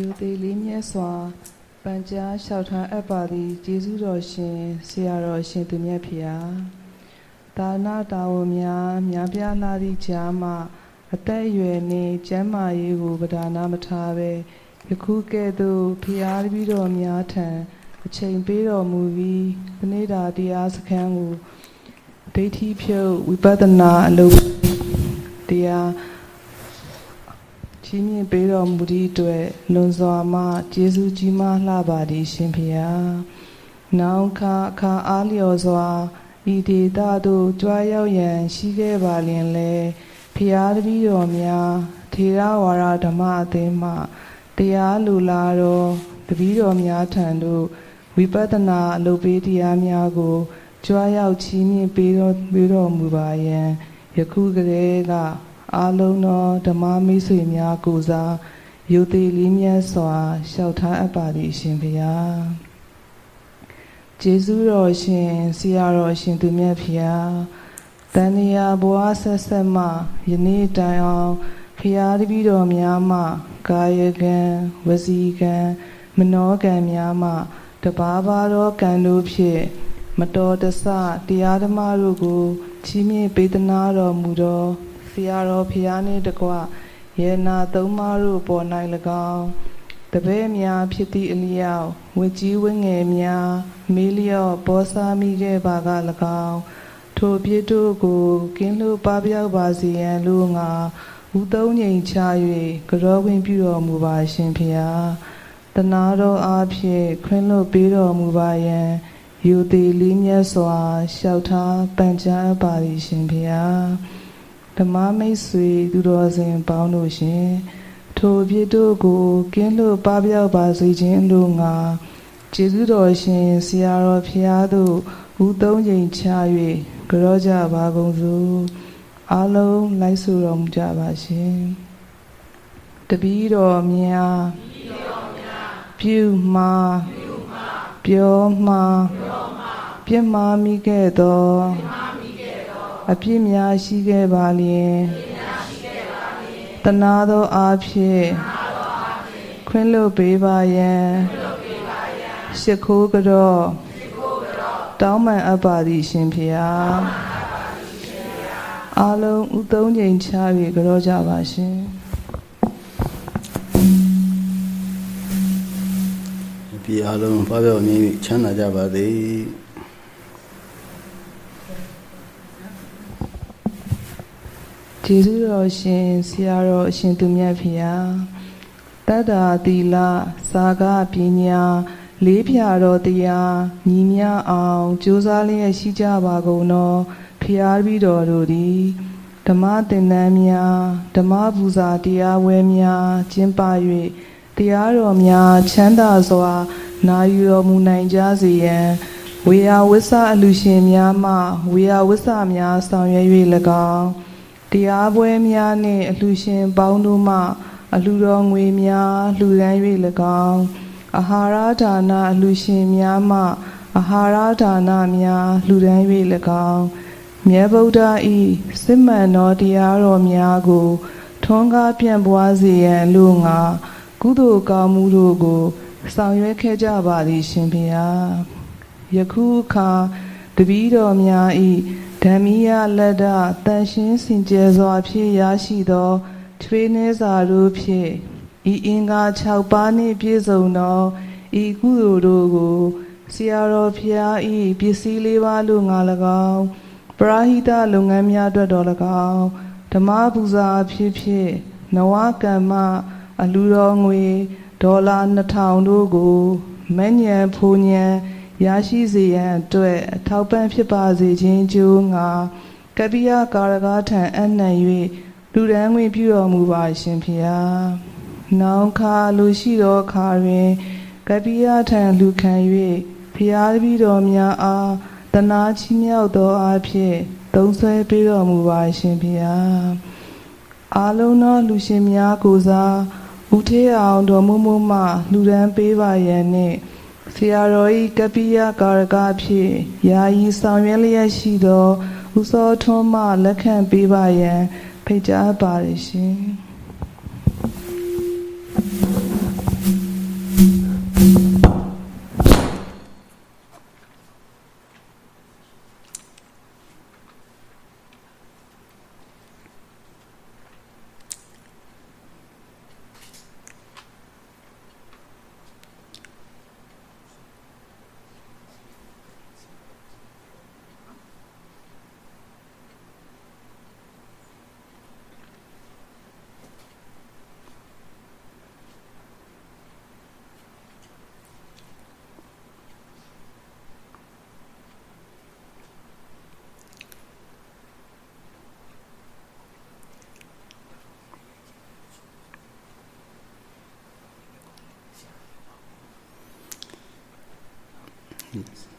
ယူသေးလေးမြတ်စွာပန်ကြားလျှောက်ထားအပ်ပါသည်ကျေးဇူးတော်ရှင်ဆရာတော်ရှင်သူမြတ်ဖေဟာဒါနတာဝန်များများပြားလာသည့်ကြားမှအသက်အရွယ်နှင့်ကျမ်းမာရေးကိုပဒါနာမထားဘဲယခုကဲ့သို့ဖျားပြီးတော်များထံအချိန်ပေးတော်မူပြီးသနေ့တာတရားစခန်းကိုဒိဋ္ဌိဖြုတ်ဝိပဿနာအလုပ်တရား ချီးမြှင့်ပေးတော်မူသည့်အတွက်လွန်စွာမှကျေးဇူးကြီးမားလှပါသည်ရှင်ဖေဟာ။နောင်ခါအခါအားလျော်စွာဤဒေသသို့ကြွားရောက်ရန်ရှိခဲ့ပါလျင်လေဖျားတပည့်တော်များထေရဝါဒဓမ္မအသင်းမှတရားလူလာတော်တပည့်တော်များထံသို့ဝိပဿနာအလုပ်ပေးတရားများကိုကြွားရောက်ချီးမြှင့်ပေးတော်ပေးတော်မူပါယံယခုကလေးက အာလုံးသောဓမ္မမိတ်ဆွေများကိုစားယုတိလေးမြတ်စွာလျှောက်ထားအပ်ပါသည်ရှင်ဗျာကျေးဇူးတော်ရှင်ဆရာတော်ရှင်သူမြတ်ဖျားတန်မြာဘွားဆက်ဆက်မှယနေ့တိုင်အောင်ဖျားတပည့်တော်များမှကာယကံဝစီကံမနောကံများမှတပါးပါသောကံတို့ဖြင့်မတော်တဆတရားဓမ္မတို့ကိုချီးမြှင့်ပေးသနာတော်မူသော ဆရာတော်ဖျားနှင့်တကွယေနာသုံးပါးတို့ပေါ်၌၎င်းတပည့်များဖြစ်သည့်အလျောက်ဝကြီးဝငယ်များမေးလျော့ဘောစားမိခဲ့ပါက၎င်းထိုပြည့်တို့ကိုကင်းလို့ပပျောက်ပါစေရန်လို့ငါဥသုံးငိမ်ချ၍ကြောဝင်ပြုတော်မူပါရှင်ဖျားတနာတော်အားဖြင့်ခွင့်လွတ်ပေးတော်မူပါယံယူသည်လေးမြတ်စွာလျှောက်ထားပန်ကြားပါသည်ရှင်ဖျား ဓမ္မမိတ်ဆွေသူတော်စင်ပေါင်းတို့ရှင်ထိုပြည့်တို့ကိုကင်းလို့ပပျောက်ပါစေခြင်းလို့ငါကျေးဇူးတော်ရှင်ဆရာတော်ဖျားတို့ဥသုံးချိန်ချ၍ကြောကြပါကုန်စို့အားလုံးလိုက်ဆိုတော်မူကြပါရှင်တပည့်တော်များပြုမှာပြောမှာပြစ်မှားမိခဲ့သော အပြစ်များရှိခဲ့ပါလျင်တနာသောအားဖြင့်ခွင့်လွတ်ပေးပါယံရှ िख ိုးကြောတောင်းပန်အပ်ပါသည်ရှင်ဖေဟာအားလုံးဥသုံးချိန်ချ၍ကြောကြပါရှင်ပြည်အားလုံးဖပြောင်းမြင်ချမ်းသာကြပါစေ ကျေးဇူးတော်ရှင်ဆရာတော်အရှင်သူမြတ်ဖေဟာတတ္တာသီလစာကပညာလေးဖြာတော်တရားညီမြအောင်ကြိုးစားလျက်ရှိကြပါကုန်သောဖျားပြီးတော်တို့သည်ဓမ္မသင်တန်းများဓမ္မပူဇာတရားဝဲများကျင်းပ၍တရားတော်များချမ်းသာစွာ နာယူတော်မူနိုင်ကြစေရန်ဝေယဝိဆအလူရှင်များမှဝေယဝိဆများဆောင်ရွက်၍၎င်း တရားပွဲများနှင့်အလူရှင်ပေါင်းတို့မှအလူတော်ငွေများလှူဒန်း၍၎င်းအာဟာရဒါနအလူရှင်များမှအာဟာရဒါနများလှူဒန်း၍၎င်းမြတ်ဗုဒ္ဓဤစစ်မှန်သောတရားတော်များကိုထွန်းကားပြန့်ပွားစေရန်လို့ငါကုသိုလ်ကောင်းမှုတို့ကို ဆောင်ရွက်ခဲ့ကြပါသည်ရှင်ဖေဟာယခုအခါတပည့်တော်များဤ ဓမ္မိယလက်ဒတန်ရှင်းစင်ကြယ်စွာဖြင့်ရရှိသောချွေးနှဲစာတို့ဖြင့်ဤအင်္ဂါ6ပါးနှင့်ပြည့်စုံသောဤကုသိုလ်တို့ကိုဆရာတော်ဖျားဤပစ္စည်းလေးပါးလို့ငါ၎င်းပရာဟိတလုပ်ငန်းများအတွက်တော်၎င်းဓမ္မပူဇာဖြစ်ဖြစ်နဝကမ္မအလူတော်ငွေဒေါ်လာ2000တို့ကိုမဉ္ဇဉ်ဖူဉ္ဇဉ် ရရှိစေရန်အတွက်အထောက်ပံ့ဖြစ်ပါစေခြင်းကြိုးငါကပိယကာရကထံအနှံ့၍လူဒန်းဝင်ပြုတော်မူပါရှင်ဖျားနောင်ခါလူရှိသောခါတွင်ကပိယထံလူခံ၍ဖျားပြီးတော်များအားတနာချီးမြှောက်သောအဖြစ်သုံးဆွဲပေးတော်မူပါရှင်ဖျားအာလုံးသောလူရှင်များကိုစားဦးထေးအောင်တော်မူမူမှလူဒန်းပေးပါရန်နှင့် ဆရာတော်ဤကပိယကာရကဖြစ်ယာယီဆောင်ရွက်လျက်ရှိသောဥစောထွန်းမှလက်ခံပေးပါရန်ဖိတ်ကြားပါရရှင် Yes.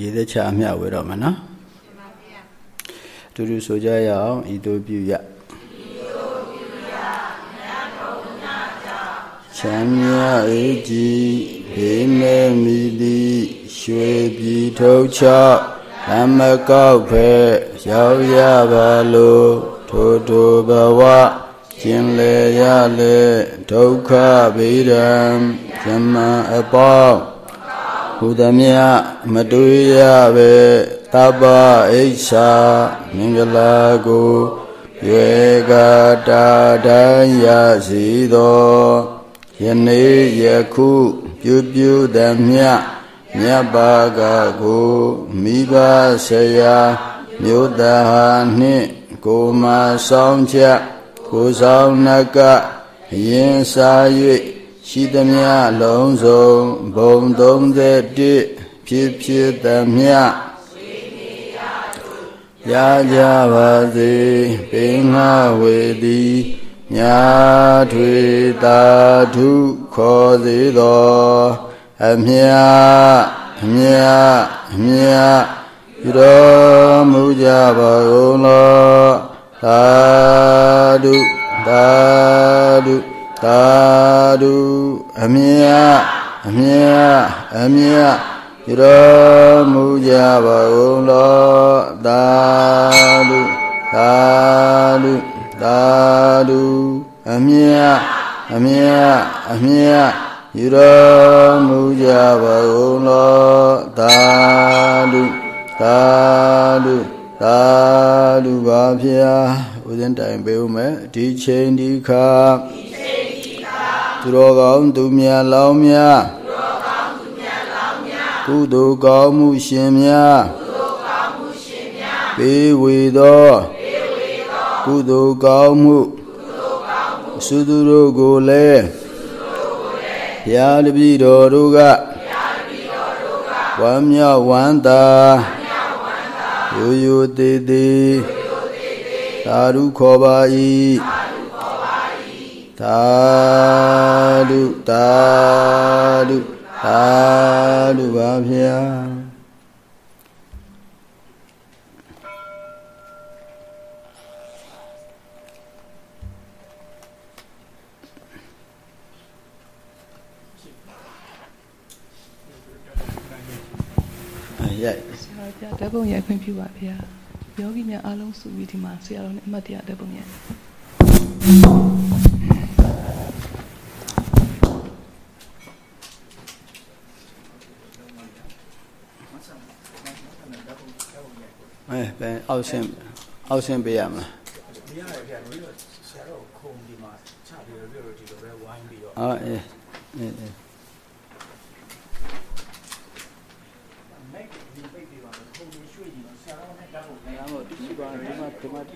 ရေသက်ချအမျှဝေတော့မယ်နော်တူတူဆိုကြရအောင်ဤတို့ပြုရချမ်းမြအေးကြည်ဘေးမဲ့မိသည်ရွှေပြည်ထုတ်ချဓမ္မကောက်ဖဲရောက်ရပါလို့ထိုထိုဘဝကျင်လေရလေဒုက္ခဗေဒံဇမအပေါင်း ဘုဒ္ဓမြတ်မတွေ့ရပဲတပ္ပအိဆာမင်္ဂလာကိုရွေကတာတန်ရစီသောယနေ့ယခုပြုပြုသမျှမြတ်ပါကကိုမိဘဆရာမြို့သားနှင့်ကိုမဆောင်ချက်ကိုဆောင်နကအရင်စား၍ ရှိသမျှလုံးစုံဘုံ31ဖြစ်ဖြစ်သမျှရကြပါစေပင်ငါဝေသည်ညာထွေတာထုခေါ်စေသောအမြအမြအမြပြုတော်မူကြပါကုန်လောသာဓုသာဓု သာဓုအမြအမြအမြပြုတော်မူကြပါကုန်လောသာဓုသာဓုသာဓုအမြအမြအမြယူတော်မူကြပါကုန်လောသာဓုသာဓုသာဓုပါဖျားဥစဉ်တိုင်ပေးဦးမယ်ဒီချိန်ဒီခါဒီချိန်ဒီခါ သူတော်ကောင်းသူမြတ်လောင်းမြတ်သူတော်ကောင်းသူမြတ်လောင်းမြတ်ကုသိုလ်ကောင်းမှုရှင်မြတ်ကုသိုလ်ကောင်းမှုရှင်မြတ်ပေးဝေသောပေးဝေသောကုသိုလ်ကောင်းမှုကုသိုလ်ကောင်းမှုသုသူတို့ကိုလည်းဘုရားတပည့်တော်တို့ကဘုရားတပည့်တော်တို့ကဝမ်းမြောက်ဝမ်းသာဝမ်းမြောက်ဝမ်းသာရိုးရိုးသေးသေးရိုးရိုးသေးသေးသာဓုခေါ်ပါ၏သာဓုခေါ်ပါ၏ သာဓုသာဓုသာဓုပါဗျာရိုက်ဆရာပြဓာတ်ပုံရိုက်ခွင့်ပြုပါဗျာယောဂီများအားလုံးစုပြီးဒီမှာဆရာတော်နဲ့အမှတ်တရဓာတ်ပုံရိုက် အဲဘယ်အောက်ဆင်းအောက်ဆင်းပေးရမလားမရတယ်ဗျာတို့တို့ဆရာတော်ခုံဒီမှာချပြီးတော့ပြောတော့ဒီလိုပဲဝိုင်းပြီးတော့အော်အေးအေးအေးမိတ်ဒီပိတ်ပြီးပါတော့ခုံကြီးရွှေ့ကြည့်တော့ဆရာတော်နဲ့တောက်ဖို့အဲ့ဒါမို့ဒီမှာဒီမှာဒီမှာဒီမှာတော့တော့ဆုံး